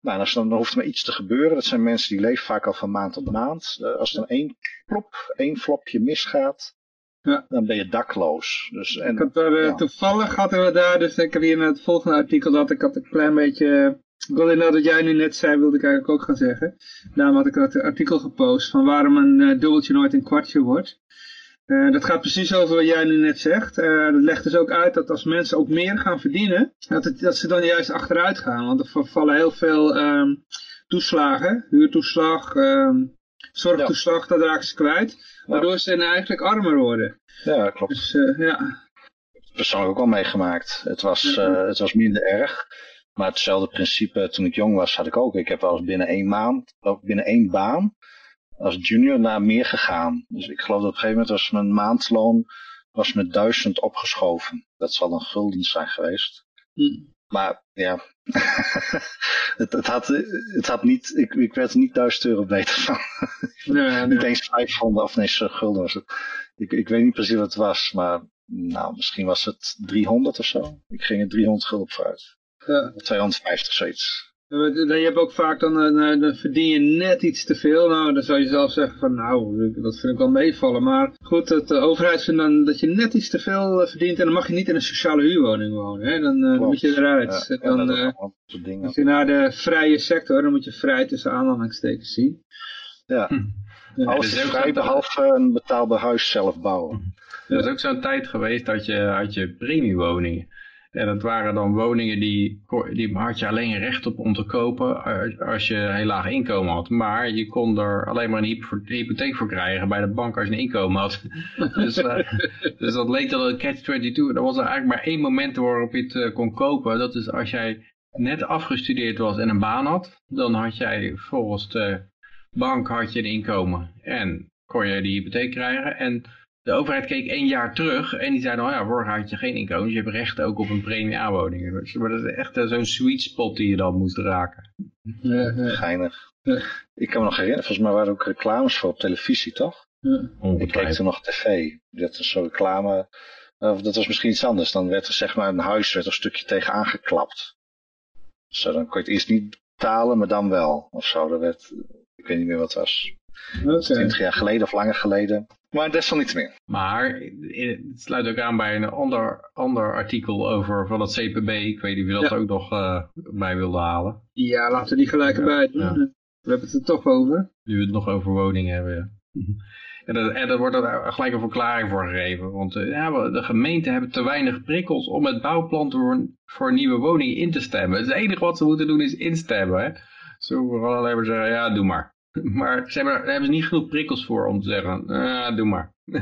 Nou, en als dan, dan hoeft er maar iets te gebeuren. Dat zijn mensen die leven vaak al van maand tot maand. Eh, Als er dan één plop, één flopje misgaat, Ja. dan ben je dakloos. Dus, en, Ik had er, eh, ja. toevallig hadden we daar, dus ik heb hier in het volgende artikel dat ik had een klein beetje, ik wilde inderdaad wat jij nu net zei, wilde ik eigenlijk ook gaan zeggen. Daarom had ik dat artikel gepost van waarom een eh, dubbeltje nooit een kwartje wordt. Eh, dat gaat precies over wat jij nu net zegt. Eh, dat legt dus ook uit dat als mensen ook meer gaan verdienen, dat, het, dat ze dan juist achteruit gaan. Want er vallen heel veel ehm, toeslagen, huurtoeslag, ehm, zorgtoeslag, dat raken ze kwijt. Waardoor ze dan eigenlijk armer worden. ja, klopt. Dus ja, persoonlijk ook wel meegemaakt. Het was, Ja. het was minder erg. Maar hetzelfde principe toen ik jong was had ik ook. Ik heb wel eens binnen één maand, of binnen één baan, als junior naar meer gegaan. Dus ik geloof dat op een gegeven moment was mijn maandloon was met duizend opgeschoven. Dat zal dan gulden zijn geweest. Hm. Maar ja, het, het, had, het had niet, ik, ik werd er niet duizend euro beter van. Nee, nee. Niet eens 500 of nee, gulden was het. Ik, ik weet niet precies wat het was, maar nou, misschien was het 300 of zo. Ik ging er 300 gulden op vooruit. Ja. 250 zoiets. Dan je hebt ook vaak dan, eh, dan verdien je net iets te veel. Nou, dan zou je zelf zeggen van nou, dat vind ik wel meevallen. Maar goed, dat de overheid vindt dan dat je net iets te veel eh, verdient. En dan mag je niet in een sociale huurwoning wonen. Hè? Dan, eh, dan moet je eruit. Ja, dan, ja, dat eh, allemaal soort dingen. als je naar de vrije sector, dan moet je vrij tussen aanhalingstekens zien. Ja. Ja. Alles is ook vrij behalve een betaalbaar huis zelf bouwen. Er is ook zo'n tijd geweest dat je, had je premiewoningen. En dat waren dan woningen die, die had je alleen recht op om te kopen als je een heel laag inkomen had. Maar je kon er alleen maar een hypotheek voor krijgen bij de bank als je een inkomen had. dus, uh, dus dat leek dan een catch-22. Er was er eigenlijk maar één moment waarop je het uh, kon kopen. Dat is als jij net afgestudeerd was en een baan had. Dan had jij volgens de bank had je een inkomen. En kon je die hypotheek krijgen. En de overheid keek één jaar terug en die zei, nou ja, vorig had je geen inkomen, dus je hebt recht ook op een premie aanwoning. Maar dat is echt zo'n sweet spot die je dan moest raken. Geinig. Ik kan me nog herinneren, volgens mij waren er ook reclames voor op televisie, toch? Ik keek toen nog tv. Dat is zo'n reclame, of dat was misschien iets anders. Dan werd er zeg maar een huis werd er een stukje tegen aangeklapt. Zo, dan kon je het eerst niet betalen, maar dan wel. Of zo, dat werd, ik weet niet meer wat het was. Okay. 20 jaar geleden of langer geleden. Maar desalniettemin. Maar het sluit ook aan bij een ander, ander artikel over van het CPB. Ik weet niet of je dat ook nog uh, bij wilde halen. Ja, laten we die gelijk erbij doen. Ja. We hebben het er toch over. Nu we het nog over woningen hebben, ja. En daar, en daar wordt er gelijk een verklaring voor gegeven. Want uh, ja, de gemeenten hebben te weinig prikkels om het bouwplan voor, voor nieuwe woningen in te stemmen. Het enige wat ze moeten doen is instemmen. Hè? Ze hoeven alleen maar zeggen, ja, doe maar. Maar ze hebben, daar hebben ze niet genoeg prikkels voor om te zeggen, ah, doe maar.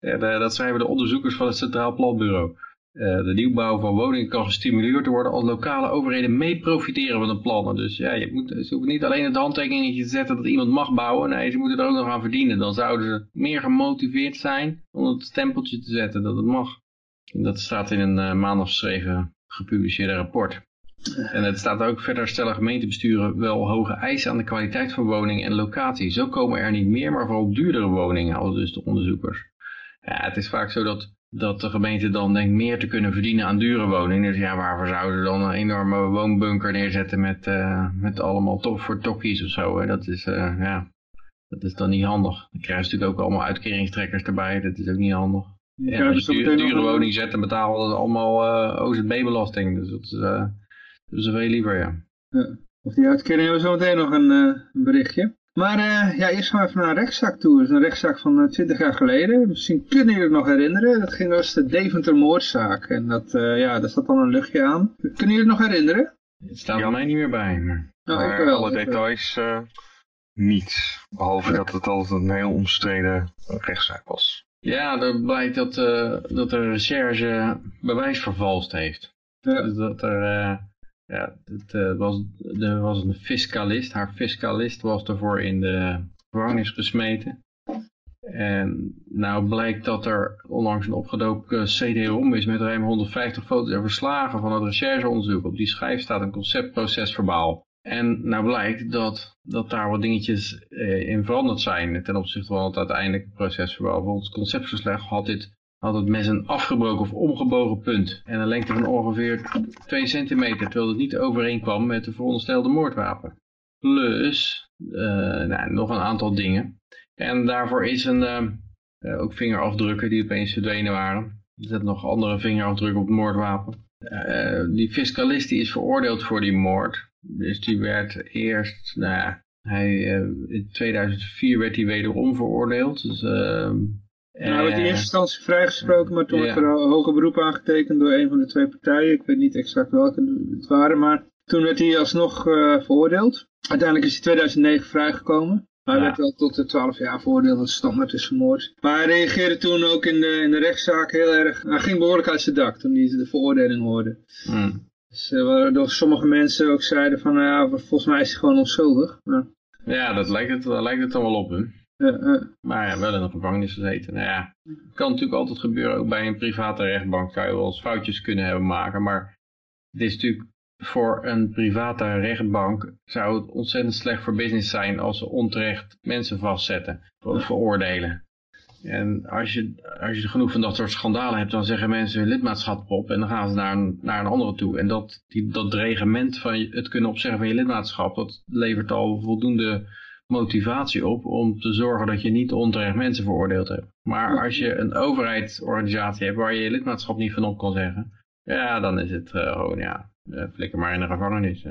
en, uh, dat schrijven de onderzoekers van het Centraal Planbureau. Uh, de nieuwbouw van woningen kan gestimuleerd worden als lokale overheden mee profiteren van de plannen. Dus ja, je moet, ze hoeven niet alleen het handtekeningetje te zetten dat iemand mag bouwen. Nee, ze moeten er ook nog aan verdienen. Dan zouden ze meer gemotiveerd zijn om het stempeltje te zetten dat het mag. En dat staat in een uh, maandag geschreven gepubliceerde rapport. En het staat ook verder stellen gemeentebesturen wel hoge eisen aan de kwaliteit van woningen en locatie. Zo komen er niet meer, maar vooral duurdere woningen, als dus de onderzoekers. Ja, het is vaak zo dat, dat de gemeente dan denkt meer te kunnen verdienen aan dure woningen. Dus ja, waarvoor zouden ze dan een enorme woonbunker neerzetten met, uh, met allemaal top voor tokkies of zo. Hè? Dat is, uh, ja, dat is dan niet handig. Dan krijgen ze natuurlijk ook allemaal uitkeringstrekkers erbij. Dat is ook niet handig. Ja, en als je dure, dure woning zet, dan betalen we allemaal uh, OZB-belasting. Dus dat is... Dus dat wil je liever, ja. ja. Of die uitkering hebben we zo meteen nog een, uh, een berichtje. Maar uh, ja, eerst gaan we even naar een rechtszaak toe. Dat is een rechtszaak van uh, 20 jaar geleden. Misschien kunnen jullie het nog herinneren. Dat ging als de Deventer moordzaak. En dat, ja, daar zat dan een luchtje aan. Kunnen jullie het nog herinneren? Het staat er mij niet meer bij. Maar, nou, maar wel, alle details niet. Behalve dat het altijd een heel omstreden rechtszaak was. Ja, er blijkt dat, dat de recherche bewijs vervalst heeft. Ja. Dus dat er ja, het uh, was, er was een fiscalist. Haar fiscalist was ervoor in de gevangenis gesmeten. En nou blijkt dat er onlangs een opgedoken CD-ROM is met ruim 150 foto's en verslagen van het rechercheonderzoek. Op die schijf staat een conceptprocesverbaal. En nou blijkt dat, dat daar wat dingetjes eh, in veranderd zijn ten opzichte van het uiteindelijke procesverbaal. Volgens het conceptverslag had dit had het mes een afgebroken of omgebogen punt en een lengte van ongeveer 2 centimeter, terwijl het niet overeenkwam met de veronderstelde moordwapen. Plus, uh, nou, nog een aantal dingen. En daarvoor is een, uh, ook vingerafdrukken die opeens verdwenen waren. Er zitten nog andere vingerafdrukken op het moordwapen. Die fiscalist die is veroordeeld voor die moord. Dus die werd eerst, nou hij, in 2004 werd hij wederom veroordeeld. Dus ehm, nou, hij werd in eerste instantie vrijgesproken, maar toen werd er een hoger beroep aangetekend door een van de twee partijen. Ik weet niet exact welke het waren, maar toen werd hij alsnog uh, veroordeeld. Uiteindelijk is hij in 2009 vrijgekomen. Maar hij werd wel tot de 12 jaar veroordeeld als standaard is vermoord. Maar hij reageerde toen ook in de, in de rechtszaak heel erg... Hij ging behoorlijk uit zijn dak toen hij de veroordeling hoorde. Hmm. Dus uh, waardoor sommige mensen ook zeiden van... ja, volgens mij is hij gewoon onschuldig. Maar... Ja, dat lijkt het, dat lijkt het dan wel op, hè? Maar ja, wel in een gevangenis gezeten. Nou ja, kan natuurlijk altijd gebeuren. Ook bij een private rechtbank zou je wel eens foutjes kunnen hebben maken. Maar het is natuurlijk voor een private rechtbank zou het ontzettend slecht voor business zijn als ze onterecht mensen vastzetten. Of veroordelen. En als je, als je genoeg van dat soort schandalen hebt, dan zeggen mensen hun lidmaatschap op en dan gaan ze naar een, naar een andere toe. En dat, die, dat reglement van het kunnen opzeggen van je lidmaatschap, dat levert al voldoende motivatie op om te zorgen dat je niet onterecht mensen veroordeeld hebt. Maar als je een overheidsorganisatie hebt waar je je lidmaatschap niet van op kan zeggen, ja, dan is het uh, gewoon, ja, uh, flikker maar in de gevangenis.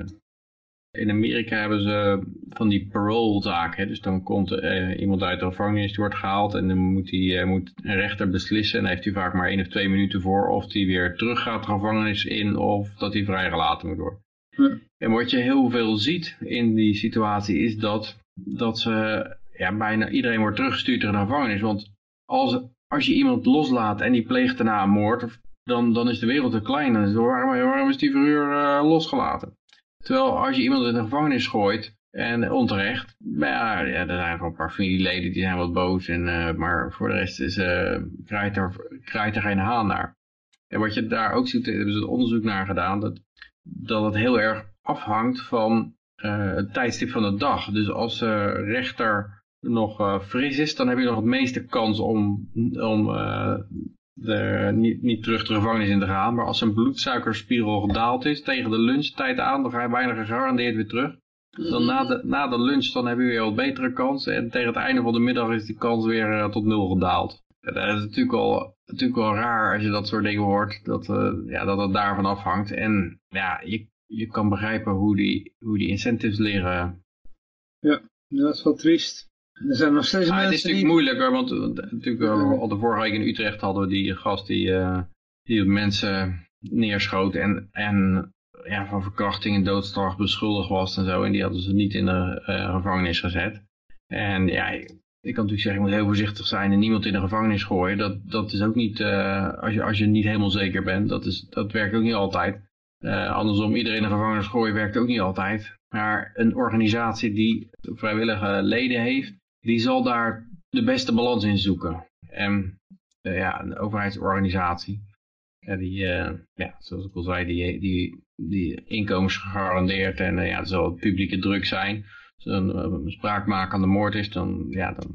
In Amerika hebben ze van die parole-zaken. Dus dan komt uh, iemand uit de gevangenis, die wordt gehaald en dan moet, die, uh, moet een rechter beslissen. En dan heeft hij vaak maar één of twee minuten voor of hij weer terug gaat de gevangenis in of dat hij vrijgelaten moet worden. Ja. En wat je heel veel ziet in die situatie is dat, dat ze, ja, bijna iedereen wordt teruggestuurd naar de gevangenis. Want als, als je iemand loslaat en die pleegt daarna een moord, dan, dan is de wereld te klein. Dan is, waarom, waarom is die verhuur uh, losgelaten? Terwijl als je iemand in de gevangenis gooit, en onterecht, ja, ja, er zijn gewoon een paar familieleden die zijn wat boos, en, uh, maar voor de rest is, uh, kraait, er, kraait er geen haan naar. En wat je daar ook ziet, hebben ze onderzoek naar gedaan, dat, dat het heel erg afhangt van het tijdstip van de dag. Dus als de rechter nog fris is, dan heb je nog het meeste kans om, om de, niet, niet terug de gevangenis in te gaan. Maar als zijn bloedsuikerspiegel gedaald is tegen de lunchtijd aan, dan ga je bijna gegarandeerd weer terug. Dan na de, na de lunch dan heb je weer wat betere kans. En tegen het einde van de middag is die kans weer tot nul gedaald. En dat is natuurlijk wel, natuurlijk wel raar als je dat soort dingen hoort. Dat, ja, dat het daarvan afhangt. En ja, je, je kan begrijpen hoe die, hoe die incentives liggen. Ja, dat is wel triest. Er zijn nog steeds ah, mensen Het is natuurlijk die... moeilijker, want uh, natuurlijk, uh, al de vorige week in Utrecht hadden we die gast die, uh, die mensen neerschoot en, en ja, van verkrachting en doodstraf beschuldigd was en zo. En die hadden ze niet in de gevangenis gezet. En ja, ik, ik kan natuurlijk zeggen, je moet heel voorzichtig zijn en niemand in de gevangenis gooien. Dat, dat is ook niet, als, je, als je niet helemaal zeker bent, dat, is, dat werkt ook niet altijd. Andersom, iedereen de gevangenis gooien werkt ook niet altijd. Maar een organisatie die vrijwillige leden heeft, die zal daar de beste balans in zoeken. En uh, ja, een overheidsorganisatie, die, uh, ja, zoals ik al zei, die, die, die inkomens gegarandeerd en ja, er zal publieke druk zijn. Als er een, een spraakmakende moord is, dan, ja, dan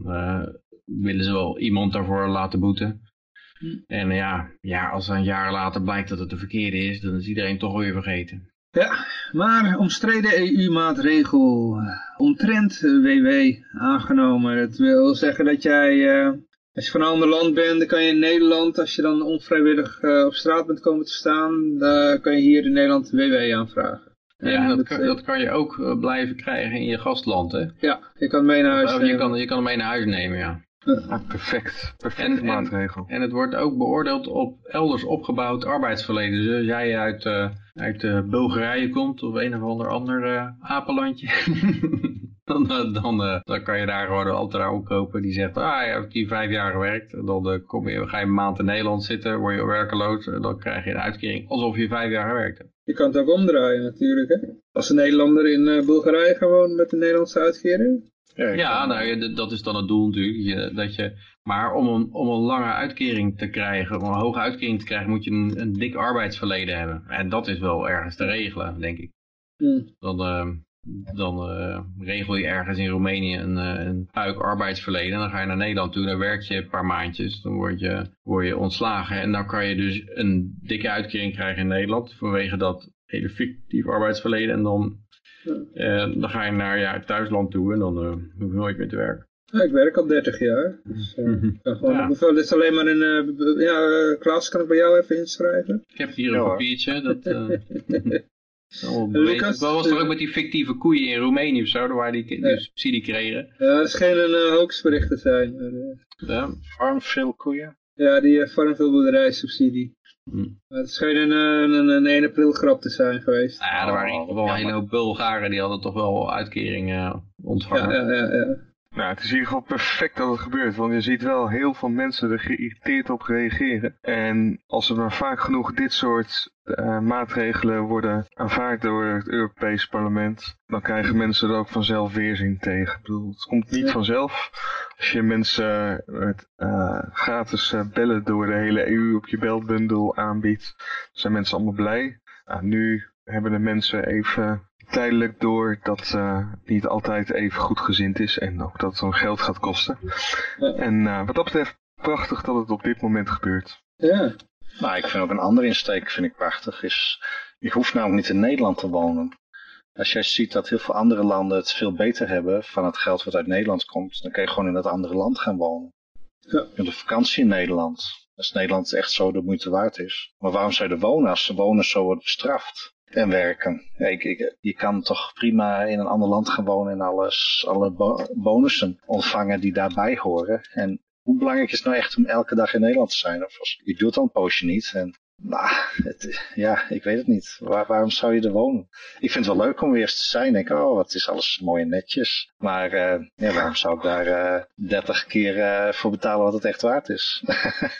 willen ze wel iemand daarvoor laten boeten. En ja, ja, als een jaar later blijkt dat het de verkeerde is, dan is iedereen toch weer vergeten. Ja, maar omstreden EU-maatregel omtrent WW aangenomen. Dat wil zeggen dat jij, uh, als je van een ander land bent, dan kan je in Nederland, als je dan onvrijwillig uh, op straat bent komen te staan, dan kan je hier in Nederland WW aanvragen. Ja, dat, dat, kan, dat kan je ook blijven krijgen in je gastland, hè? Ja, je kan mee naar huis of, je kan, je kan hem mee naar huis nemen, ja. Ah, perfect, perfecte en, maatregel. En, en het wordt ook beoordeeld op elders opgebouwd arbeidsverleden. Dus als jij uit, uh, uit uh, Bulgarije komt of een of ander ander uh, apenlandje, dan, dan, dan kan je daar gewoon een ambtenaar opkopen die zegt, ah, je hebt hier vijf jaar gewerkt. Dan kom je, ga je een maand in Nederland zitten, word je werkeloos en dan krijg je een uitkering alsof je vijf jaar gewerkt hebt. Je kan het ook omdraaien natuurlijk, hè? Als een Nederlander in Bulgarije gewoon met de Nederlandse uitkering. Ja, ja nou, dat is dan het doel natuurlijk. Je, dat je, maar om een, om een lange uitkering te krijgen, om een hoge uitkering te krijgen, moet je een, een dik arbeidsverleden hebben. En dat is wel ergens te regelen, denk ik. Hmm. Dan, uh, dan uh, regel je ergens in Roemenië een, uh, een puik arbeidsverleden. En dan ga je naar Nederland toe, dan werk je een paar maandjes. Dan word je, word je ontslagen. En dan kan je dus een dikke uitkering krijgen in Nederland vanwege dat hele fictief arbeidsverleden. En dan en dan ga je naar ja, het thuisland toe en dan uh, hoef je nooit meer te werken. Ja, ik werk al 30 jaar. Dus, uh, gewoon, ja. Hoeveel, dit is alleen maar een... Uh, ja, Klaas, kan ik bij jou even inschrijven? Ik heb hier een papiertje. Dat, Lucas, Wat was er ook met die fictieve koeien in Roemenië of zo, waar die, die ja. subsidie kregen? Ja, dat schijnen uh, hoaxberichten zijn. ja. Farmville koeien? Ja, die uh, Farmville boerderijsubsidie. Hm. Het scheen een, een, een 1 april grap te zijn geweest. Nou ja, er waren oh, wel een hele hoop Bulgaren die hadden toch wel uitkeringen ontvangen. Ja, ja, ja, ja. Nou, het is in ieder geval perfect dat het gebeurt, want je ziet wel heel veel mensen er geïrriteerd op reageren. En als er maar vaak genoeg dit soort uh, maatregelen worden aanvaard door het Europees parlement, dan krijgen mensen er ook vanzelf weerzin tegen. Ik bedoel, het komt niet vanzelf. Als je mensen met uh, gratis uh, bellen door de hele EU op je belbundel aanbiedt, zijn mensen allemaal blij. Uh, nu hebben de mensen even tijdelijk door dat uh, niet altijd even goed gezind is en ook dat het zo'n geld gaat kosten. Ja. En uh, wat dat betreft prachtig dat het op dit moment gebeurt. Ja. Nou, ik vind ook een andere insteek vind ik prachtig. Is, je hoeft namelijk niet in Nederland te wonen. Als jij ziet dat heel veel andere landen het veel beter hebben van het geld wat uit Nederland komt, dan kan je gewoon in dat andere land gaan wonen. Ja. Je hebt een vakantie in Nederland. Als Nederland echt zo de moeite waard is. Maar waarom zou je er wonen als de woners zo worden bestraft? En werken. Je kan toch prima in een ander land gaan wonen en alles, alle bo bonussen ontvangen die daarbij horen. En hoe belangrijk is het nou echt om elke dag in Nederland te zijn? Of als, ik doe het een poosje niet. Nou, het, ja, ik weet het niet. Waar, waarom zou je er wonen? Ik vind het wel leuk om weer eens te zijn. Ik denk, oh, wat is alles mooi en netjes. Maar uh, ja, waarom zou ik daar uh, 30 keer uh, voor betalen wat het echt waard is?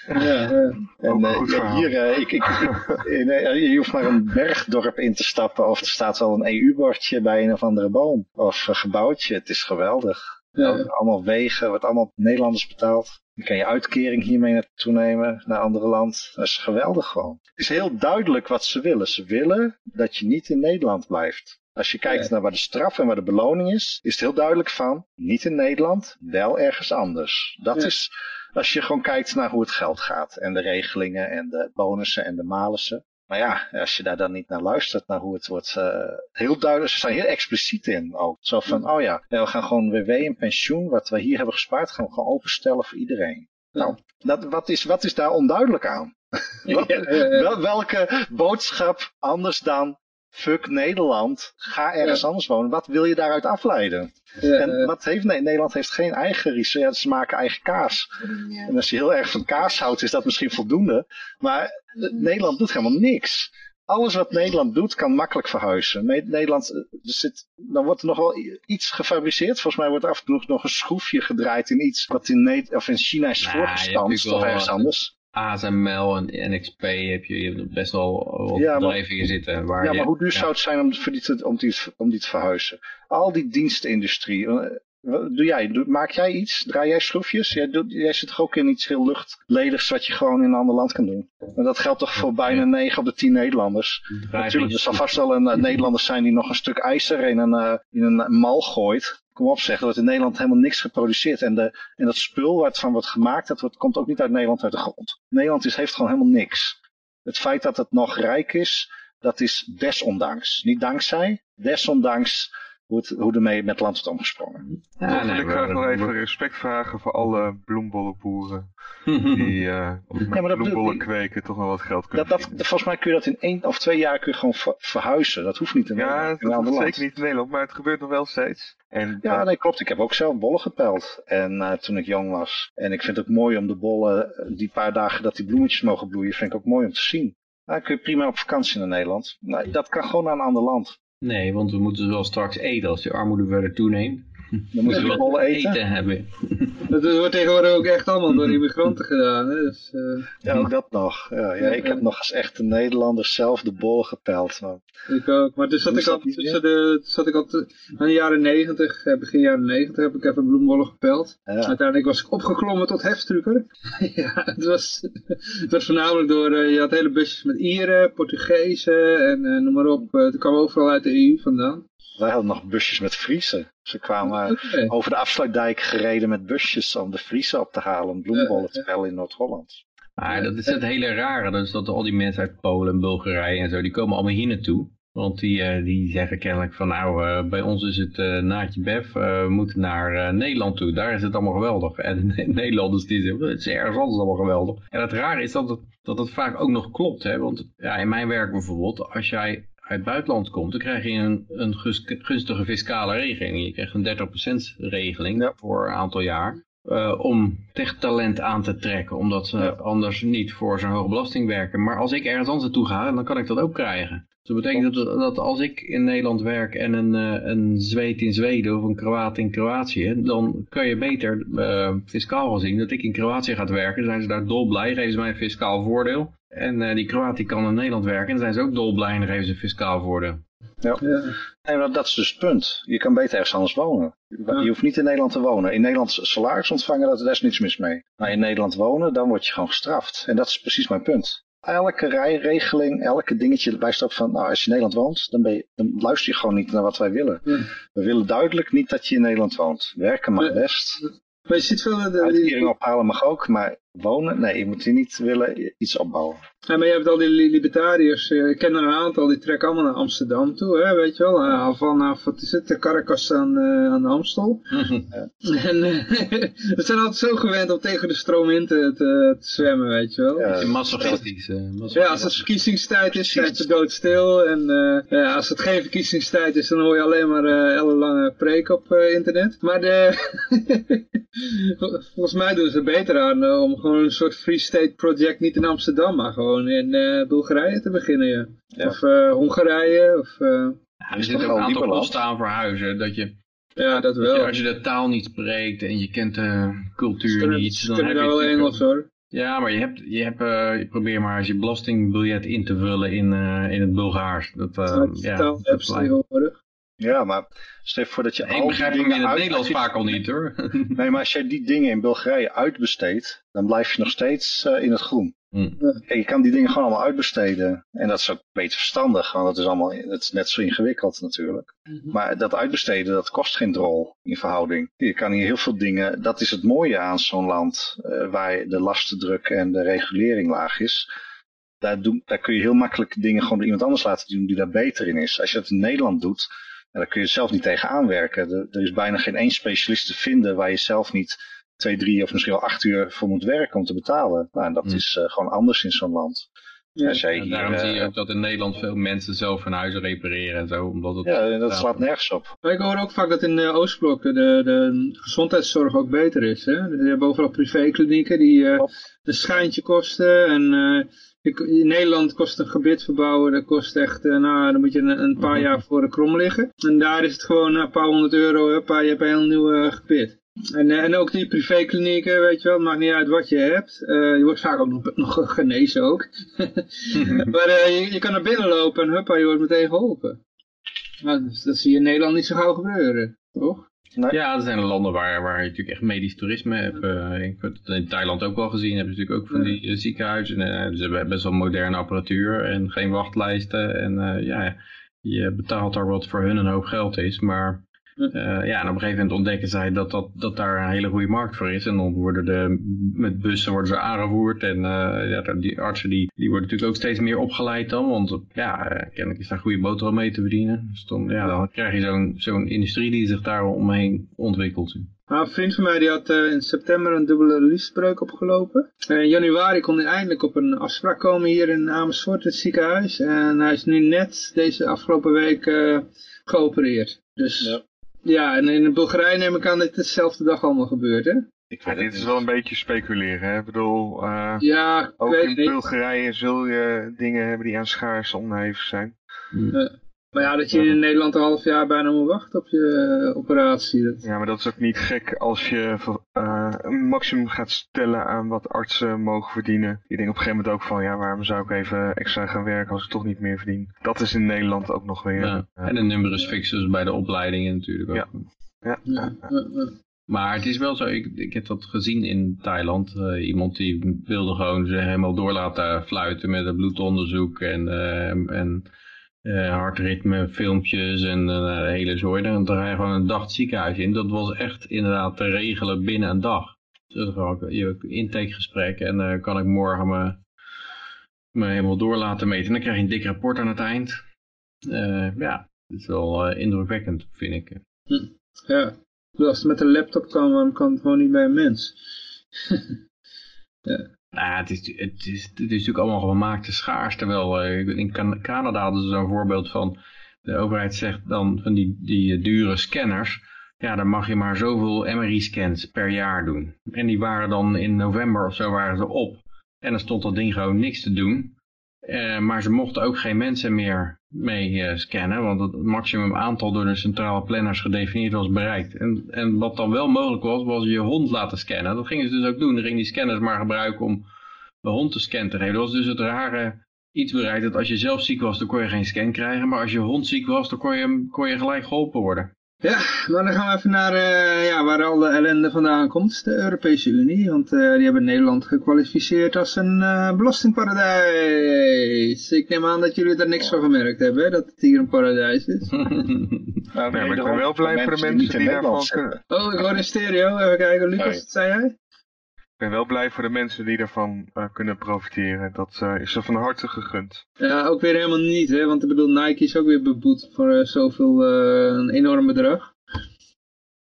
ja, en ja, hier, ik, ik, in, je hoeft maar een bergdorp in te stappen of er staat wel een EU-bordje bij een of andere boom. Of een gebouwtje. Het is geweldig. Ja. Allemaal wegen, wordt allemaal Nederlanders betaald. Je kan je uitkering hiermee naartoe nemen naar een ander land. Dat is geweldig gewoon. Het is heel duidelijk wat ze willen. Ze willen dat je niet in Nederland blijft. Als je kijkt naar waar de straf en waar de beloning is, is het heel duidelijk van, niet in Nederland, wel ergens anders. Dat ja. is, als je gewoon kijkt naar hoe het geld gaat en de regelingen en de bonussen en de malussen. Maar ja, als je daar dan niet naar luistert, naar hoe het wordt, uh, heel duidelijk, ze zijn heel expliciet in ook. Zo van, oh ja, we gaan gewoon WW en pensioen, wat we hier hebben gespaard, gaan we gewoon openstellen voor iedereen. Nou, dat, wat, is, wat is daar onduidelijk aan? wel, welke boodschap anders dan fuck Nederland, ga ergens ja. anders wonen. Wat wil je daaruit afleiden? Ja, en wat heeft Nederland heeft geen eigen research, ze maken eigen kaas. Ja. En als je heel erg van kaas houdt, is dat misschien voldoende. Maar Nederland doet helemaal niks. Alles wat Nederland doet, kan makkelijk verhuizen. Nederland, er zit, dan wordt er nog wel iets gefabriceerd. Volgens mij wordt er af en toe nog een schroefje gedraaid in iets wat in, ne of in China is nou, voorgestand of ergens anders. ASML en NXP heb je, je hebt best wel wat ja, bedrijven hier zitten. Waar ja, je, maar hoe duur ja. zou het zijn om, die te, om, die, om die te verhuizen? Al die dienstenindustrie. Doe jij, doe, maak jij iets? Draai jij schroefjes? Jij, doe, jij zit toch ook in iets heel luchtledigs wat je gewoon in een ander land kan doen? En dat geldt toch voor bijna 9 op de 10 Nederlanders? Natuurlijk, er zal vast wel een uh, Nederlanders zijn die nog een stuk ijzer in een, uh, in een mal gooit kom op zeggen, er wordt in Nederland helemaal niks geproduceerd. En, de, en dat spul wat van wordt gemaakt, dat wordt, komt ook niet uit Nederland uit de grond. Nederland is, heeft gewoon helemaal niks. Het feit dat het nog rijk is, dat is desondanks. Niet dankzij, desondanks hoe, het, hoe ermee met land wordt omgesprongen. Ja, wil ik graag nog even respect vragen voor alle bloembollenboeren. die uh, met ja, bloembollen kweken toch wel wat geld kunnen dat, dat, Volgens mij kun je dat in één of twee jaar kun je gewoon verhuizen. Dat hoeft niet in ja, een ander land. zeker niet in Nederland, maar het gebeurt nog wel steeds. En ja, dat... nee, klopt. Ik heb ook zelf bollen gepeld. En uh, toen ik jong was. En ik vind het ook mooi om de bollen, die paar dagen dat die bloemetjes mogen bloeien, vind ik ook mooi om te zien. Nou, kun je prima op vakantie naar Nederland. Nou, dat kan gewoon naar een ander land. Nee, want we moeten wel straks eten als de armoede verder toeneemt. Dan moeten we bollen eten. eten hebben. Dat wordt tegenwoordig ook echt allemaal door immigranten gedaan. Hè? Dus, uh... Ja, ook dat nog. Ja, ja, ik heb nog als echte Nederlander zelf de bollen gepeld. Man. Ik ook, maar toen zat ik al, tussen de, zat ik al te, aan de jaren negentig, begin jaren negentig heb ik even bloembollen gepeld. Ja. Uiteindelijk was ik opgeklommen tot hefstruker. ja, het was, het was voornamelijk door, uh, je had hele busjes met Ieren, Portugezen en uh, noem maar op. Uh, het kwam overal uit de EU vandaan. Wij hadden nog busjes met Friesen. Ze kwamen okay. over de afsluitdijk gereden met busjes om de Friesen op te halen. Bloembollen te pellen in Noord-Holland. Maar dat is het hele rare. Dus dat al die mensen uit Polen en Bulgarije en zo, die komen allemaal hier naartoe. Want die, uh, die zeggen kennelijk van nou, uh, bij ons is het uh, naadje bef, we moeten naar Nederland toe. Daar is het allemaal geweldig. En Nederlanders die zeggen, het is ergens anders allemaal geweldig. En het rare is dat het, dat het vaak ook nog klopt. Hè? Want ja, in mijn werk bijvoorbeeld, als jij uit het buitenland komt, dan krijg je een, een gunstige fiscale regeling. Je krijgt een 30% regeling ja. voor een aantal jaar. Uh, om techtalent aan te trekken, omdat ze ja. anders niet voor zo'n hoge belasting werken. Maar als ik ergens anders naartoe ga, dan kan ik dat ook krijgen. Dus dat betekent dat, dat als ik in Nederland werk en een, uh, een Zweed in Zweden of een Kroaat in Kroatië, dan kan je beter uh, fiscaal gezien dat ik in Kroatië ga werken. Dan zijn ze daar dolblij, geven ze mij een fiscaal voordeel. En uh, die Kroat die kan in Nederland werken en dan zijn ze ook dolblij en geven ze fiscaal voordeel. Ja. ja. En dat is dus het punt. Je kan beter ergens anders wonen. Ja. Je hoeft niet in Nederland te wonen. In Nederland salaris ontvangen, daar is niets mis mee. Maar in Nederland wonen, dan word je gewoon gestraft. En dat is precies mijn punt. Elke rijregeling, elke dingetje wijst op van, nou, als je in Nederland woont, dan, ben je, dan luister je gewoon niet naar wat wij willen. Ja. We willen duidelijk niet dat je in Nederland woont. Werken mag best. Maar je ziet veel... De, de- Uitkering ophalen mag ook, maar wonen, nee, je moet hier niet willen iets opbouwen. Ja, maar je hebt al die li- libertariërs, eh, ik ken er een aantal, die trekken allemaal naar Amsterdam toe, hè, weet je wel. Uh, Havana, wat is het, de Caracas aan, eh, aan de Amstel. En eh, we zijn altijd zo gewend om tegen de stroom in te, te, te zwemmen, weet je wel. Ja. Ja, Masochistisch. eh, als het verkiezingstijd is, zijn ze doodstil. En eh, ja, als het geen verkiezingstijd is, dan hoor je alleen maar eh ellenlange preek op eh, internet. Maar de, volgens mij doen ze er beter aan eh, om gewoon een soort Free State Project niet in Amsterdam, maar gewoon in eh, Bulgarije te beginnen. Ja. Ja. Of eh, Hongarije. Of, eh, Ja, er zitten ook een aantal kosten aan voor huizen. Dat je, ja, dat dat je- wel. als je de taal niet spreekt en je kent de cultuur kunnen, niet, dan kunnen heb je wel Engels hoor. Ja, maar je hebt, je hebt eh, je probeer maar eens je belastingbiljet in te vullen in, eh, in het Bulgaars. Dat, Dat ja, dat tegenwoordig. Ja, maar stel je voor dat je Ik al die dingen in het uit- Nederlands vaak al niet hoor. Nee, maar als jij die dingen in Bulgarije uitbesteedt, dan blijf je nog steeds eh, in het groen. En je kan die dingen gewoon allemaal uitbesteden. En dat is ook beter verstandig, want het is allemaal het is net zo ingewikkeld natuurlijk. Maar dat uitbesteden, dat kost geen drol in verhouding. Je kan hier heel veel dingen, dat is het mooie aan zo'n land, eh, waar de lastendruk en de regulering laag is. Daar, doen, daar kun je heel makkelijk dingen gewoon door iemand anders laten doen die daar beter in is. Als je dat in Nederland doet, ja, dan kun je zelf niet tegen aanwerken. Er, er is bijna geen één specialist te vinden waar je zelf niet twee, drie of misschien wel acht uur voor moet werken om te betalen. Nou, en dat Hmm. is eh, gewoon anders in zo'n land. Ja. Als jij En daarom eh, zie je ook dat in Nederland veel mensen zelf hun huizen repareren en zo. Omdat het, Ja, dat slaat nergens op. Maar ik hoor ook vaak dat in de Oostblok de, de gezondheidszorg ook beter is. Hè? Dus je hebt overal privéklinieken die eh, Klopt. een schijntje kosten. En eh, in Nederland kost een gebit verbouwen, dat kost echt, eh, nou, dan moet je een, een paar jaar voor de krom liggen. En daar is het gewoon een paar honderd euro, huppa, je hebt een heel nieuw eh, gebit. En, eh, en ook die privéklinieken, weet je wel, maakt niet uit wat je hebt. Je wordt vaak ook nog, nog genezen ook. maar eh, je, je kan naar binnen lopen en huppa, je wordt meteen geholpen. Nou, dat zie je in Nederland niet zo gauw gebeuren, toch? Ja, er zijn landen waar, waar je natuurlijk echt medisch toerisme hebt. Eh, ik heb het in Thailand ook wel gezien. Hebben ze natuurlijk ook van die eh, ziekenhuizen. Eh, ze hebben best wel moderne apparatuur en geen wachtlijsten. En ja, je betaalt daar wat voor hun een hoop geld is. Maar ja, en op een gegeven moment ontdekken zij dat, dat, dat daar een hele goede markt voor is. En dan worden de, met bussen worden ze aangevoerd. En eh, ja, die artsen die, die worden natuurlijk ook steeds meer opgeleid dan. Want eh, ja, eh, kennelijk is daar goede boterham mee te verdienen. Dus dan, ja, dan krijg je zo'n zo'n industrie die zich daar omheen ontwikkelt. Nou, een vriend van mij die had eh, in september een dubbele releasebreuk opgelopen. En in januari kon hij eindelijk op een afspraak komen hier in Amersfoort, het ziekenhuis. En hij is nu net deze afgelopen week eh, geopereerd. Dus ja. Ja. en in Bulgarije neem ik aan dat het dezelfde dag allemaal gebeurt, hè? Ik Ja, weet dit is wel een beetje speculeren. Hè? Ik bedoel, eh, Ja, ik ook weet in. Bulgarije zul je dingen hebben die aan schaars onderhevig zijn. Maar ja, dat je in Nederland een half jaar bijna moet wachten op je eh, operatie. Dat... Ja, maar dat is ook niet gek als je eh, een maximum gaat stellen aan wat artsen mogen verdienen. Je denkt op een gegeven moment ook van, ja, waarom zou ik even extra gaan werken als ik toch niet meer verdien? Dat is in Nederland ook nog weer. Ja. eh, En de numerus fixus bij de opleidingen natuurlijk ook. Ja. ja. Maar het is wel zo, ik, ik heb dat gezien in Thailand. Eh, iemand die wilde gewoon ze helemaal door laten fluiten met een bloedonderzoek en, eh, en eh, hartritme filmpjes en eh, de hele zooi. Dan draai je gewoon een dag het ziekenhuis in. Dat was echt inderdaad te regelen binnen een dag. Dus gewoon je intakegesprek en dan kan ik morgen me, helemaal door laten meten. En dan krijg je een dik rapport aan het eind. Eh, ja, dat is wel eh, indrukwekkend, vind ik. ja. Dus als het met een laptop kan, waarom kan het gewoon niet bij een mens? Nou, het is, het, is, het is natuurlijk allemaal gemaakte schaars. Terwijl eh, in Can- Canada hadden ze zo'n voorbeeld van... De overheid zegt dan van die, die eh, dure scanners... Ja, dan mag je maar zoveel MRI-scans per jaar doen. En die waren dan in november of zo waren ze op. En dan stond dat ding gewoon niks te doen. Eh, maar ze mochten ook geen mensen meer mee eh, scannen. Want het maximum aantal door de centrale planners gedefinieerd was bereikt. En, en wat dan wel mogelijk was, was je hond laten scannen. Dat gingen ze dus ook doen. Dan gingen die scanners maar gebruiken om de hond te scan te geven. Dat was dus het rare iets bereikt. Dat als je zelf ziek was, dan kon je geen scan krijgen. Maar als je hond ziek was, dan kon je, kon je gelijk geholpen worden. Ja, maar dan gaan we even naar eh, ja, waar al de ellende vandaan komt. De Europese Unie. Want eh, die hebben Nederland gekwalificeerd als een eh, belastingparadijs. Ik neem aan dat jullie er niks van gemerkt hebben, hè, dat het hier een paradijs is. Nou, Nee, maar ik ben wel blij voor de mensen niet in die Nederland daarvan kunnen... Oh, ik hoor een stereo. Even kijken, Lucas, wat zei jij? Ik ben wel blij voor de mensen die ervan eh, kunnen profiteren. Dat eh, is er van harte gegund. Ja, ook weer helemaal niet, hè, want ik bedoel, Nike is ook weer beboet voor eh, zoveel, eh, een enorm bedrag.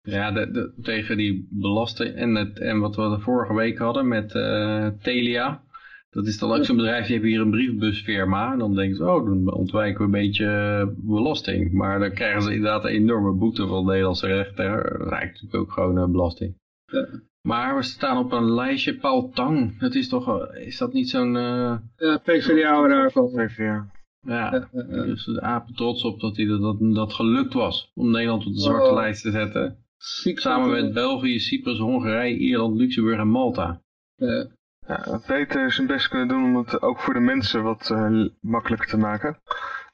Ja, de, de- tegen die belasting en, het, en wat we de vorige week hadden met eh, Telia. Dat is dan ook zo'n bedrijf, die hebben hier een briefbusfirma. En dan denken ze, oh, dan ontwijken we een beetje belasting. Maar dan krijgen ze inderdaad een enorme boete van de Nederlandse rechter. Dat is eigenlijk ook gewoon belasting. Ja. Maar we staan op een lijstje, Paul Tang. Dat is toch, eh, is dat niet zo'n... eh, Ja, PvdA-orakel. Even, ja. dus de apen trots op dat, hij dat, dat, dat gelukt was. Om Nederland op de zwarte Oh. lijst te zetten. Samen van- met België, Cyprus, Hongarije, Ierland, Luxemburg en Malta. Ja. Ja, dat Peter zijn best kunnen doen om het ook voor de mensen wat eh, makkelijker te maken.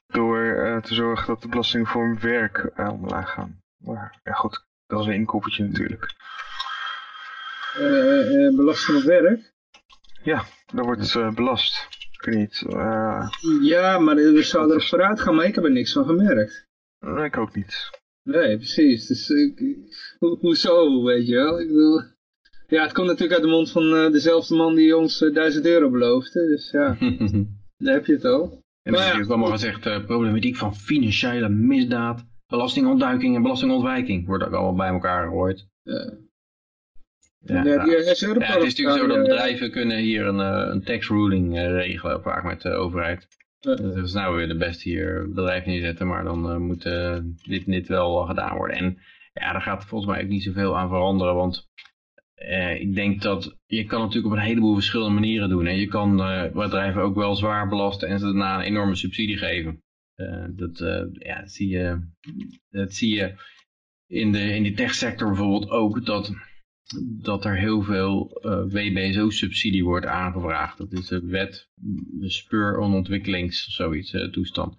Door eh, te zorgen dat de belastingen voor hun werk eh, omlaag gaan. Maar ja goed, dat is een inkoppertje natuurlijk. Eh, eh, belasting op werk. Daar wordt eh, belast. Ik weet niet. eh, Ja, maar we zouden erop vooruit gaan, maar ik heb er niks van gemerkt. nee, ik ook niet. Nee, precies. Dus ik, ho- hoezo, weet je wel? Ik bedoel, ja, het komt natuurlijk uit de mond van eh, dezelfde man die ons eh, 1000 euro beloofde. Dus ja, en daar heb je het al. dan Maar ja, is het allemaal gezegd, eh, problematiek van financiële misdaad, belastingontduiking en belastingontwijking. Wordt ook allemaal bij elkaar gegooid. Ja. Ja, Ja, die- is het is natuurlijk zo dat eh, bedrijven kunnen hier een, eh, een tax ruling eh, regelen, vaak met de overheid. Dat is nou weer de beste hier bedrijf neerzetten, maar dan moet dit, dit wel gedaan worden. En ja, daar gaat volgens mij ook niet zoveel aan veranderen, want ik denk dat je kan natuurlijk op een heleboel verschillende manieren doen. Hè. Je kan bedrijven ook wel zwaar belasten en ze daarna een enorme subsidie geven. Dat, ja, dat, zie je, dat zie je in de, in de techsector bijvoorbeeld ook, dat dat er heel veel eh, WBSO-subsidie wordt aangevraagd. Dat is de wet, speur on ontwikkelings, zoiets, eh, toestand.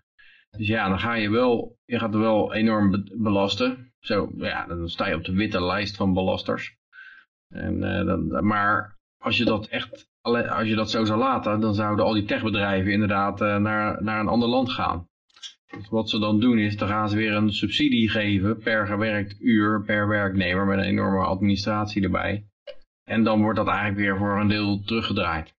Dus ja, dan ga je wel, je gaat er wel enorm be- belasten. Zo, ja, dan sta je op de witte lijst van belasters. En, eh, dan, maar als je dat echt, als je dat zo zou laten, dan zouden al die techbedrijven inderdaad naar, naar een ander land gaan. Dus wat ze dan doen is, dan gaan ze weer een subsidie geven per gewerkt uur per werknemer met een enorme administratie erbij. En dan wordt dat eigenlijk weer voor een deel teruggedraaid.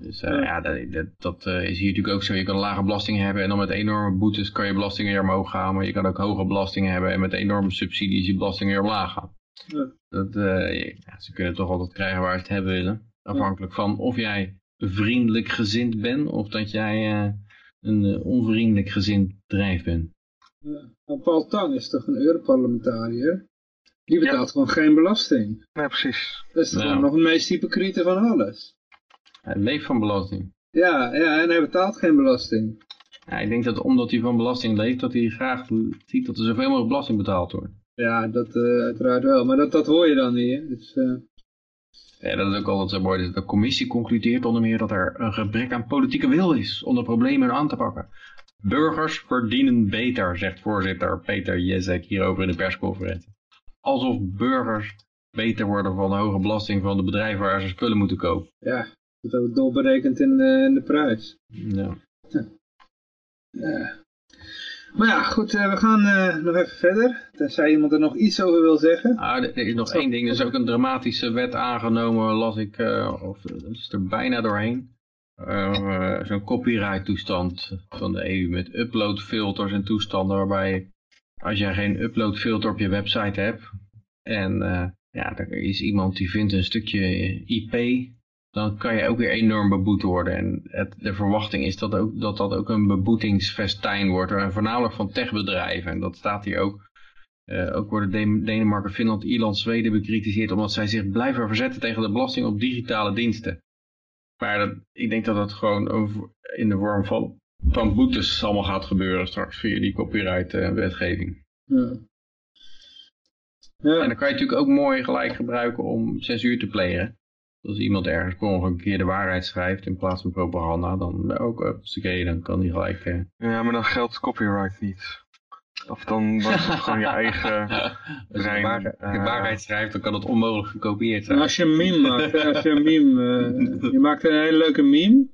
Dus eh, Ja. ja, dat, dat, dat, eh, is hier natuurlijk ook zo. Je kan lage belastingen hebben en dan met enorme boetes kan je belastingen weer omhoog gaan. Maar je kan ook hoge belastingen hebben en met enorme subsidies je belastingen weer omlaag gaan. Ja. Dat, eh, ja, ze kunnen toch altijd krijgen waar ze het hebben willen. Afhankelijk van of jij vriendelijk gezind bent of dat jij een eh, onvriendelijk gezind bedrijf bent. Ja. Nou, Paul Tang is toch een Europarlementariër? Die betaalt gewoon geen belasting. Nee, precies. Dat is toch Ja. gewoon nog het meest hypocriete van alles. Hij leeft van belasting. Ja, ja, en hij betaalt geen belasting. Ja, ik denk dat omdat hij van belasting leeft, dat hij graag ziet dat er zoveel mogelijk belasting betaald wordt. Ja, dat eh, uiteraard wel. Maar dat, dat hoor je dan niet. Hè? Dus, eh, Ja, dat is ook altijd zo mooi. De commissie concludeert onder meer dat er een gebrek aan politieke wil is om de problemen aan te pakken. Burgers verdienen beter, zegt voorzitter Peter Jezek hierover in de persconferentie. Alsof burgers beter worden van de hoge belasting van de bedrijven waar ze spullen moeten kopen. ja, dat wordt doorberekend in de, in de prijs. Ja. Ja. Maar ja, goed, eh, we gaan eh, nog even verder. Tenzij iemand er nog iets over wil zeggen. Ah, er is nog één ding. Er is ook een dramatische wet aangenomen, las ik, eh, of is er bijna doorheen. Zo'n copyright toestand van de EU met uploadfilters en toestanden waarbij als jij geen uploadfilter op je website hebt en ja, er is iemand die vindt een stukje IP, dan kan je ook weer enorm beboet worden. En het, de verwachting is dat, ook, dat dat ook een beboetingsfestijn wordt, en voornamelijk van techbedrijven. En dat staat hier ook. Eh, ook worden Den- Denemarken, Finland, Ierland, Zweden bekritiseerd omdat zij zich blijven verzetten tegen de belasting op digitale diensten. Maar dat, ik denk dat dat gewoon over- in de vorm van, van boetes allemaal gaat gebeuren straks via die copyright eh, wetgeving. Ja. En dan kan je natuurlijk ook mooi gelijk gebruiken om censuur te plegen. Als iemand ergens per ongeluk een keer de waarheid schrijft in plaats van propaganda, dan ook, oké, dan kan die gelijk... eh, Ja, maar dan geldt copyright niet. Of dan wordt het gewoon je eigen... Als je brein, waarheid, als je de eh, waarheid schrijft, dan kan het onmogelijk gekopieerd en zijn. als je een meme maakt, als je een meme, eh, je maakt een hele leuke meme.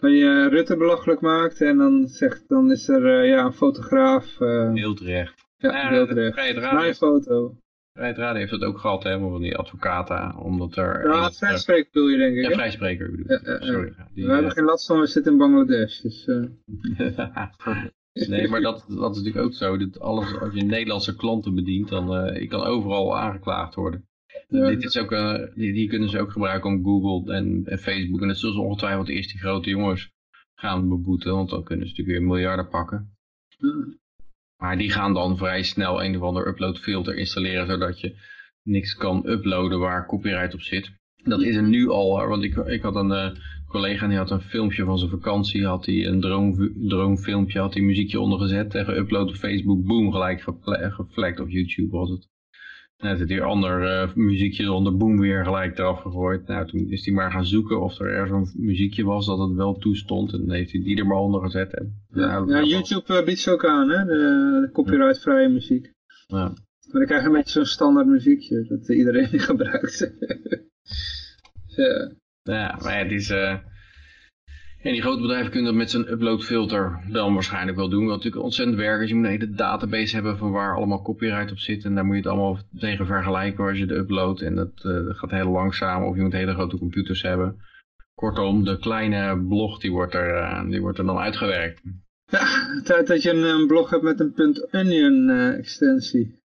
van je Rutte belachelijk maakt en dan zegt, dan is er ja, een fotograaf. Heel terecht. Ja, Ja, heel de terecht. Vrije Draad Mijn foto. Rijdraad heeft dat ook gehad, hè, van die advocaten, omdat er... Ja, het vrijspreken bedoel je denk ik. Ja, vrijspreker bedoel ik. ja. Sorry. die, We hebben eh, geen last van, we zitten in Bangladesh. Dus, eh, nee, maar dat, dat is natuurlijk ook zo. Dat alles, als je Nederlandse klanten bedient, dan uh, je kan overal aangeklaagd worden. Ja. Dit is ook, uh, die, die, kunnen ze ook gebruiken om Google en, en Facebook. En dat zullen ze ongetwijfeld eerst die grote jongens gaan beboeten, want dan kunnen ze natuurlijk weer miljarden pakken. Maar die gaan dan vrij snel een of ander uploadfilter installeren, zodat je niks kan uploaden waar copyright op zit. Dat is er nu al, want ik, ik had een uh, collega die had een filmpje van zijn vakantie, had hij een droom, had hij muziekje ondergezet en geüpload op Facebook, boom, gelijk geflekt op YouTube was het. Net het hier ander uh, muziekje eronder, boom, weer gelijk eraf gegooid. Nou, toen is hij maar gaan zoeken of er ergens een muziekje was dat het wel toestond. En dan heeft hij die er maar onder gezet. En, ja, ja, YouTube uh, biedt ze ook aan, hè, de, de copyrightvrije muziek. Ja. Maar dan krijg je een beetje zo'n standaard muziekje, dat iedereen gebruikt. ja. ja, maar ja, het is... Uh, en die grote bedrijven kunnen dat met zijn uploadfilter dan waarschijnlijk wel doen. Wat natuurlijk ontzettend werk is. Je moet een hele database hebben van waar allemaal copyright op zit. En daar moet je het allemaal tegen vergelijken als je het uploadt. En dat, uh, dat gaat heel langzaam. Of je moet hele grote computers hebben. Kortom, de kleine blog die wordt er, uh, die wordt er dan uitgewerkt. Ja, tijd dat je een, een blog hebt met een .onion uh, extensie.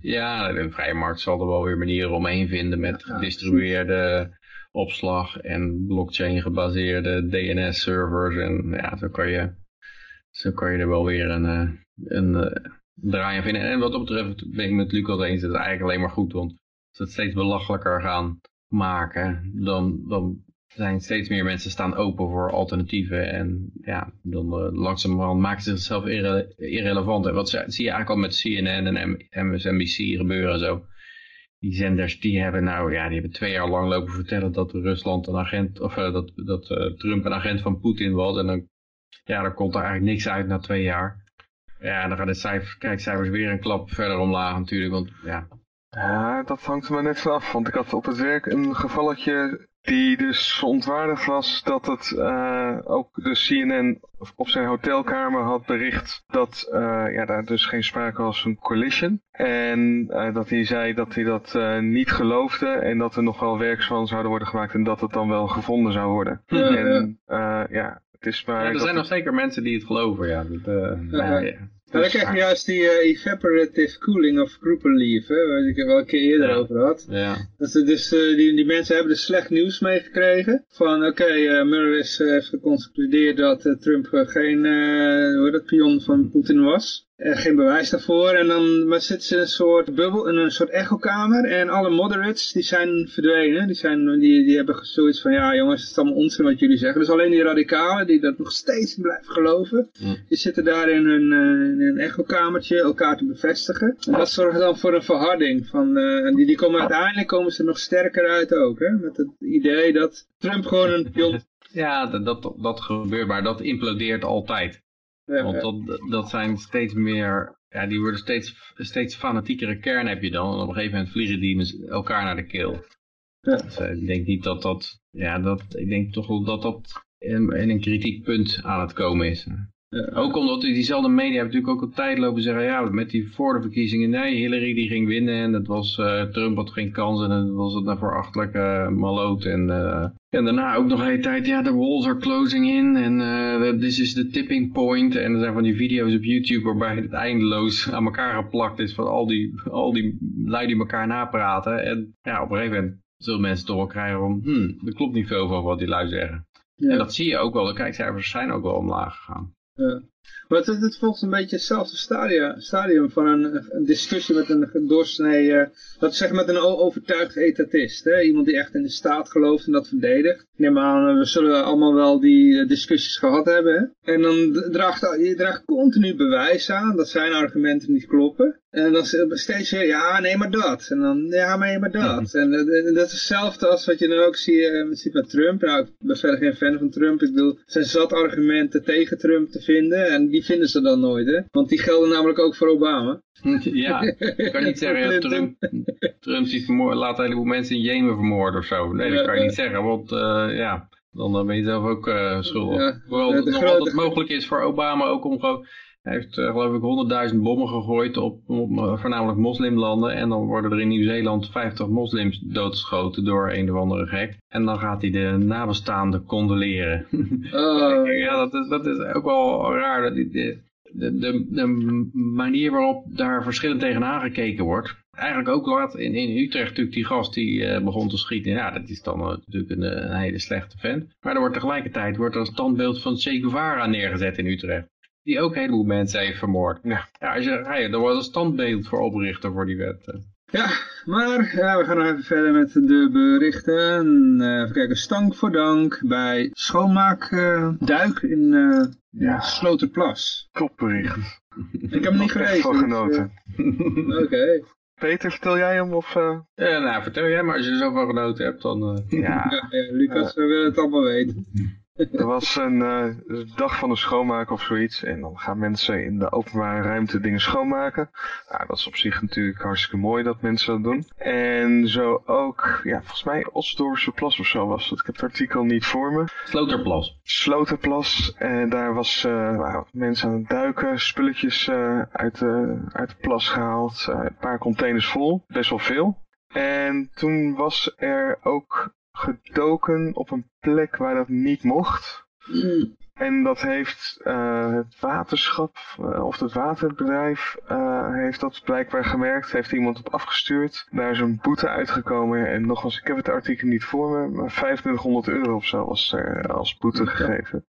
Ja, de vrije markt zal er wel weer manieren omheen vinden met Ja, gedistribueerde opslag en blockchain gebaseerde DNS servers en ja, zo kan je, zo kan je er wel weer een, uh, een uh, draai aan vinden. En wat dat betreft ben ik met Lucas eens, dat is eigenlijk alleen maar goed, want als we het steeds belachelijker gaan maken, dan, dan zijn steeds meer mensen staan open voor alternatieven en ja, dan uh, langzamerhand maken ze zichzelf irre irrelevant. En wat zie je eigenlijk al met CNN en MSNBC gebeuren en zo die zenders die hebben nou, ja, die hebben twee jaar lang lopen vertellen dat Rusland een agent, of uh, dat, dat uh, Trump een agent van Poetin was. En dan, ja, dan komt er eigenlijk niks uit na twee jaar. Ja, dan gaan de cijfers, kijkcijfers weer een klap verder omlaag natuurlijk, want ja. Ja, dat hangt maar net vanaf, want ik had op het werk een gevalletje die dus verontwaardigd was dat het uh, ook de CNN op zijn hotelkamer had bericht dat uh, ja, daar dus geen sprake was van collision. En uh, dat hij zei dat hij dat niet geloofde en dat er nog wel werks van zouden worden gemaakt en dat het dan wel gevonden zou worden. Ja, en ja, het is maar... Ja, er zijn nog zeker mensen die het geloven, ja. Dat, ja. ja. Maar dan krijg je juist die uh, evaporative cooling of group relief, hè, waar ik het wel een keer eerder ja. over had. Ja. Dat ze dus, uh, die, die mensen hebben dus slecht nieuws meegekregen. Van oké, okay, uh, Mueller is, heeft geconcludeerd dat Trump geen hoe dat, pion van Poetin was. Uh, geen bewijs daarvoor. En dan maar zitten ze in een soort bubbel, in een soort echokamer. En alle moderates die zijn verdwenen. Die, zijn, die, die hebben zoiets van, ja jongens, het is allemaal onzin wat jullie zeggen. Dus alleen die radicalen die dat nog steeds blijven geloven. Mm. Die zitten daar in een, uh, in een echokamertje elkaar te bevestigen. En dat zorgt dan voor een verharding. Van, uh, die, die komen uiteindelijk komen ze nog sterker uit ook. Hè? Met het idee dat Trump gewoon een pion... Ja, dat, dat, dat gebeurt, maar dat implodeert altijd. Want dat, dat zijn steeds meer, ja, die worden steeds, steeds fanatiekere kern heb je dan. En op een gegeven moment vliegen die elkaar naar de keel. Ja. Dus, uh, ik denk niet dat dat, ja, dat, ik denk toch wel dat dat in, in een kritiek punt aan het komen is. Ja. Ook omdat diezelfde media natuurlijk ook al tijd lopen zeggen, ja, met die voor de verkiezingen, nee, Hillary die ging winnen en dat was, uh, Trump had geen kans en dan was het naar verachtelijke uh, maloot en, en daarna ook nog een hele tijd, ja, de walls are closing in en this is the tipping point en er zijn van die video's op YouTube waarbij het eindeloos aan elkaar geplakt is van al die, al die lui die elkaar napraten en ja, op een gegeven moment zullen mensen toch wel krijgen van, hmm, er klopt niet veel van wat die lui zeggen. Ja. En dat zie je ook wel, de kijkcijfers zijn ook wel omlaag gegaan. Ja. Maar het, het volgt een beetje hetzelfde stadium, stadium van een, een, discussie met een doorsnee, uh, dat zeggen met een overtuigd etatist. Hè? Iemand die echt in de staat gelooft en dat verdedigt. Neem aan, we zullen allemaal wel die discussies gehad hebben. Hè? En dan draagt je draagt continu bewijs aan dat zijn argumenten niet kloppen. En dan steeds weer, ja, nee, maar dat. En dan, ja, maar nee, maar dat. En, en, en dat is hetzelfde als wat je dan ook ziet, uh, ziet met Trump. Nou, ik ben verder geen fan van Trump. Ik bedoel, er zijn zat argumenten tegen Trump te vinden. En die vinden ze dan nooit, hè. Want die gelden namelijk ook voor Obama. Ja, ik kan niet zeggen, ja, Trump, Trump ziet laat een heleboel mensen in Jemen vermoorden of zo. Nee, dat kan je niet zeggen, want uh, ja, Dan eh, ben je zelf ook eh, schuldig. Ja, dat het altijd mogelijk is voor Obama ook om gewoon... Hij heeft eh, geloof ik honderdduizend bommen gegooid op, op eh, voornamelijk moslimlanden. En dan worden er in Nieuw-Zeeland 50 moslims doodgeschoten door een of andere gek. En dan gaat hij de nabestaanden condoleren. Oh, ja, dat is, dat is ook wel raar. Dat die- de, de, de, manier waarop daar verschillend tegenaan gekeken wordt. Eigenlijk ook laat in, in Utrecht natuurlijk die gast die eh, begon te schieten. Ja, dat is dan natuurlijk een, een hele slechte vent. Maar er wordt tegelijkertijd wordt er een standbeeld van Che Guevara neergezet in Utrecht. Die ook een heleboel mensen heeft vermoord. Ja. Ja, als je, ja, er was een standbeeld voor oprichter voor die wet. eh. Ja, maar ja, we gaan nog even verder met de berichten. Eh, even kijken, stank voor dank bij schoonmaakduik in eh Ja. Sloterplas. Topbericht. Ik heb hem niet gelezen. van dus, genoten. Oké. Peter, vertel jij hem of... eh, Ja, nou, vertel jij maar als je er zoveel genoten hebt. Dan, eh, Ja, Ja, ja, Lucas, we willen het allemaal weten. Er was een eh, dag van de schoonmaak of zoiets. En dan gaan mensen in de openbare ruimte dingen schoonmaken. Nou, dat is op zich natuurlijk hartstikke mooi dat mensen dat doen. En zo ook, ja, volgens mij Osdorpse Plas of zo was dat. Ik heb het artikel niet voor me. Sloterplas. Slotenplas. En daar was eh, nou, mensen aan het duiken, spulletjes eh, uit, de, uit de plas gehaald. eh, een paar containers vol, best wel veel. En toen was er ook gedoken op een plek waar dat niet mocht. En dat heeft eh, het waterschap eh, of het waterbedrijf eh, heeft dat blijkbaar gemerkt. Heeft iemand op afgestuurd. Daar is een boete uitgekomen. En nogmaals, ik heb het artikel niet voor me. Maar 2500 euro of zo was er als boete gegeven.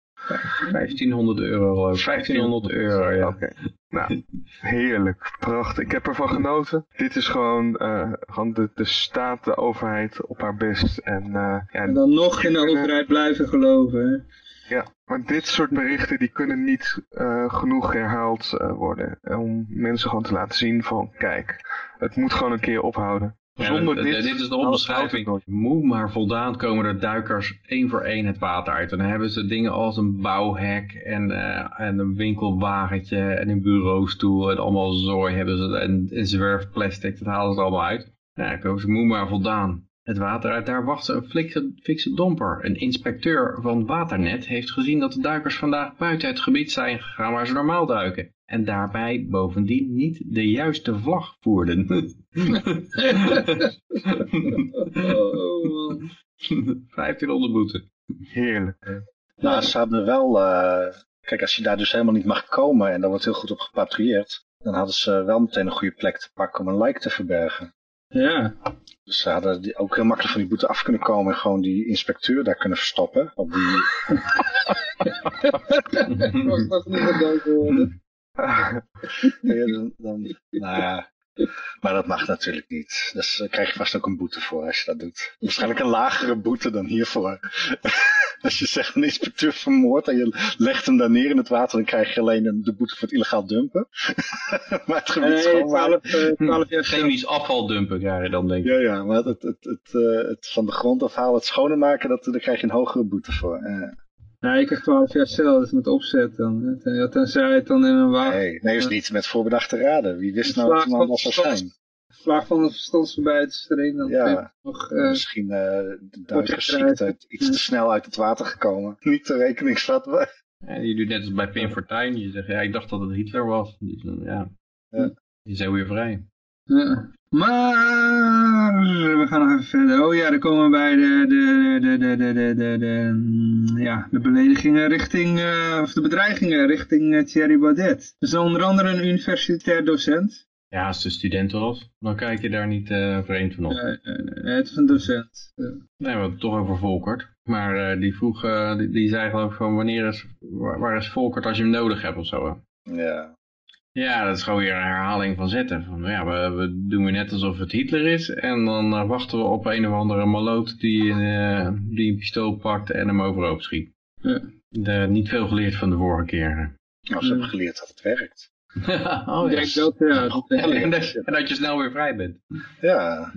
1500 euro geloof ik. 1500 euro, ja. Oké. Nou, heerlijk. Prachtig. Ik heb ervan genoten. Dit is gewoon, eh, gewoon de, de staat, de overheid op haar best. En eh, ja, En dan nog in de overheid blijven geloven. hè. Ja, maar dit soort berichten die kunnen niet eh, genoeg herhaald eh, worden. Om mensen gewoon te laten zien van, kijk, het moet gewoon een keer ophouden. Zonder dit... dit is de omschrijving. Moe maar voldaan komen er duikers één voor één het water uit. En dan hebben ze dingen als een bouwhek en, eh, en een winkelwagentje en een bureaustoel en allemaal zooi hebben ze en, en zwerfplastic, dat halen ze allemaal uit. Ja, dan komen ze moe maar voldaan. Het water uit, daar wacht een fikse, fikse domper. Een inspecteur van Waternet heeft gezien dat de duikers vandaag buiten het gebied zijn gegaan waar ze normaal duiken. En daarbij bovendien niet de juiste vlag voerden. Oh, man. 1500 boete. Heerlijk. Nou, ze hadden wel, eh, kijk, als je daar dus helemaal niet mag komen en daar wordt heel goed op gepatrouilleerd, dan hadden ze wel meteen een goede plek te pakken om een like te verbergen. Ja. Dus ze hadden die ook heel makkelijk van die boete af kunnen komen en gewoon die inspecteur daar kunnen verstoppen. Op die, Ik was nog niet gedoken worden. Ja, dan, dan, nou ja, maar dat mag natuurlijk niet. Dus daar krijg je vast ook een boete voor als je dat doet. Waarschijnlijk een lagere boete dan hiervoor. als je zegt een inspecteur vermoord en je legt hem daar neer in het water, dan krijg je alleen een, de boete voor het illegaal dumpen. maar het gebied Nee, schoonmaken... 12, eh, 12 jaar. Chemisch afval dumpen krijg je dan denk ik. Ja, ja, maar het, het, het, eh, het van de grond afhalen, het schoner maken, dat, daar krijg je een hogere boete voor. Eh, Nee, je krijgt 12 jaar cel, dat is met opzet dan. ja, Tenzij het dan in een wagen... nee, nee, is niet met voorbedachte raden. Wie wist nou dat de man was zou zijn? Vlaag van de verstandsverbijtering, dan Ja. ik nog... eh, Misschien eh de Wordt duikersziekte iets te snel uit het water gekomen. Niet te rekening schatten. Ja, je doet net als bij Pim Fortuyn. Je zegt, ja, ik dacht dat het Hitler was. Dus, eh, ja. Ja. Je is heel weer vrij. Hm. Maar we gaan nog even verder. Oh ja, dan komen we bij de, de, de, de, de, de, de, mm, ja, de beledigingen richting, eh, of de bedreigingen richting uh, Thierry Baudet. Dus onder andere een universitair docent. Ja, als de student was, dan kijk je daar niet uh, vreemd van op. Het is een docent. Nee, we toch over Volkert. Maar die vroeg, die, die, zei geloof ik van wanneer is, waar, is Volkert als je hem nodig hebt of zo. Ja, ja, dat is gewoon weer een herhaling van zetten. Van, ja, we, we doen weer net alsof het Hitler is. En dan eh, wachten we op een of andere maloot die, eh, die een pistool pakt en hem overhoop schiet. Ja. De, niet veel geleerd van de vorige keer. Nou, ze hebben geleerd dat het werkt. oh, ik denk dat, ja, dat en, dat, en dat je snel weer vrij bent. Ja.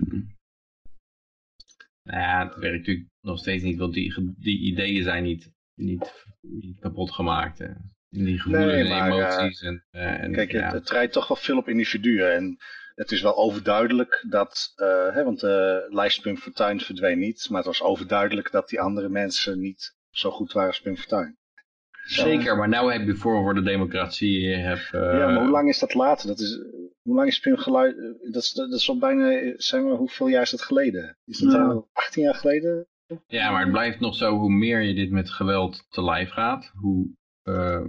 Nou ja, het werkt natuurlijk nog steeds niet, want die, die ideeën zijn niet, niet, niet kapot gemaakt. Hè. Die gevoelens Nee, en maar, emoties. en, eh, en, Kijk, ja. het, het rijdt toch wel veel op individuen. En het is wel overduidelijk dat, eh, hè, want de lijstpunt Fortuyn verdween niet. Maar het was overduidelijk dat die andere mensen niet zo goed waren als Pim Fortuyn. Zeker, maar nou heb je voor voor de democratie. Heb, uh... Ja, maar hoe lang is dat later? Dat is, hoe lang is Pim geluid? Dat is, dat is al bijna, zeg maar, hoeveel jaar is dat geleden? Is dat Ja. al 18 jaar geleden? Ja, maar het blijft nog zo, hoe meer je dit met geweld te lijf gaat, hoe, eh,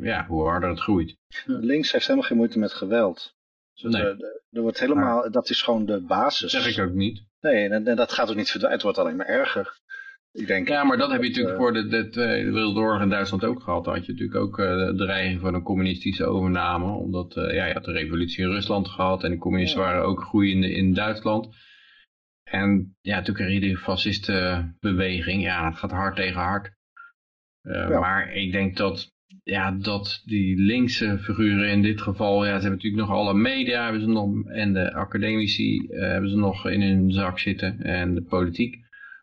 ja, hoe harder het groeit. Links heeft helemaal geen moeite met geweld. Dus, Nee. eh, er wordt helemaal, dat is gewoon de Dat basis. zeg ik ook niet. Nee, en, en dat gaat ook niet verdwijnen. Het wordt alleen maar erger. Ik denk, Ja, maar dat heb je natuurlijk eh, voor de, de Tweede Wereldoorlog in Duitsland ook gehad. Dan had je natuurlijk ook eh, de dreiging van een communistische overname. Omdat eh, ja, je had de revolutie in Rusland gehad en de communisten Ja. waren ook groeiende in Duitsland. En ja, toen kreeg je die fascistenbeweging. Ja, het gaat hard tegen hard. Eh, Ja. Maar ik denk dat, ja, dat die linkse figuren in dit geval, ja, ze hebben natuurlijk nog alle media hebben ze nog, en de academici eh, hebben ze nog in hun zak zitten en de politiek.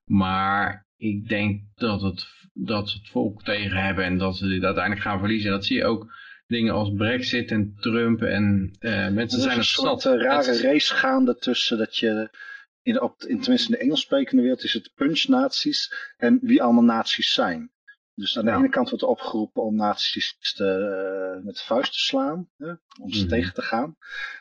Maar ik denk dat, het, dat ze het volk tegen hebben en dat ze dit uiteindelijk gaan verliezen. En dat zie je ook dingen als Brexit en Trump en eh, mensen zijn een soort zat. eh, rare Het- race gaande tussen dat je, in, op, in, tenminste in de Engels sprekende wereld, is het punch-nazi's en wie allemaal nazi's zijn. Dus aan de Ja. ene kant wordt opgeroepen om nazi's te, eh, met de vuist te slaan, hè, om ze Mhm. tegen te gaan.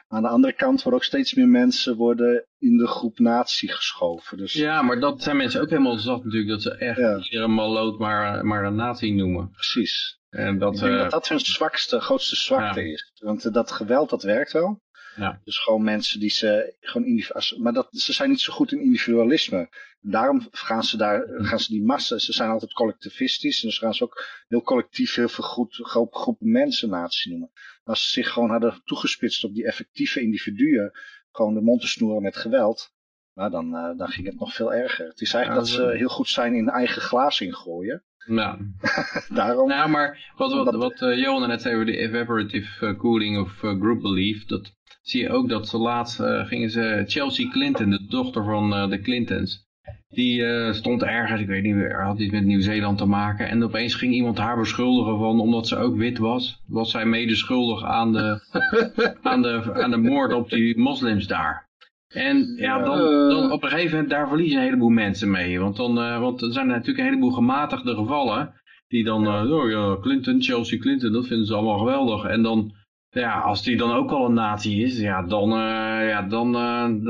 Aan de andere kant worden ook steeds meer mensen worden in de groep nazi geschoven. Dus Ja, maar dat zijn mensen ook helemaal zat natuurlijk, dat ze echt Ja. iedere maloot maar, maar een nazi noemen. precies. En dat, ik denk eh, dat dat hun zwakste, grootste zwakte Ja. is. Want eh, dat geweld, dat werkt wel. Ja. Dus gewoon mensen die ze gewoon maar dat, ze zijn niet zo goed in individualisme. Daarom gaan ze daar, gaan ze die massa, ze zijn altijd collectivistisch. En dus gaan ze ook heel collectief heel veel goed, grote groepen mensen nazi noemen. Maar als ze zich gewoon hadden toegespitst op die effectieve individuen, gewoon de mond te snoeren met geweld, nou dan, eh, dan ging het nog veel erger. Het is eigenlijk Ja, dat dat- ze heel goed zijn in eigen glaas ingooien. Ja. Daarom, Nou, maar wat, wat, wat eh, Johan net zei over de evaporative eh, cooling of eh, group belief, dat zie je ook dat ze laatst gingen ze, Chelsea Clinton, de dochter van de Clintons, die stond ergens, ik weet niet meer, had iets met Nieuw-Zeeland te maken en opeens ging iemand haar beschuldigen van, omdat ze ook wit was, was zij medeschuldig aan de, aan de, aan de moord op die moslims daar. En ja, dan, dan op een gegeven moment, daar verliezen een heleboel mensen mee. Want, dan, eh, want er zijn natuurlijk een heleboel gematigde gevallen. Die dan, eh, oh ja, Clinton, Chelsea Clinton, dat vinden ze allemaal geweldig. En dan, ja, als die dan ook al een nazi is, ja, dan, eh, ja, dan,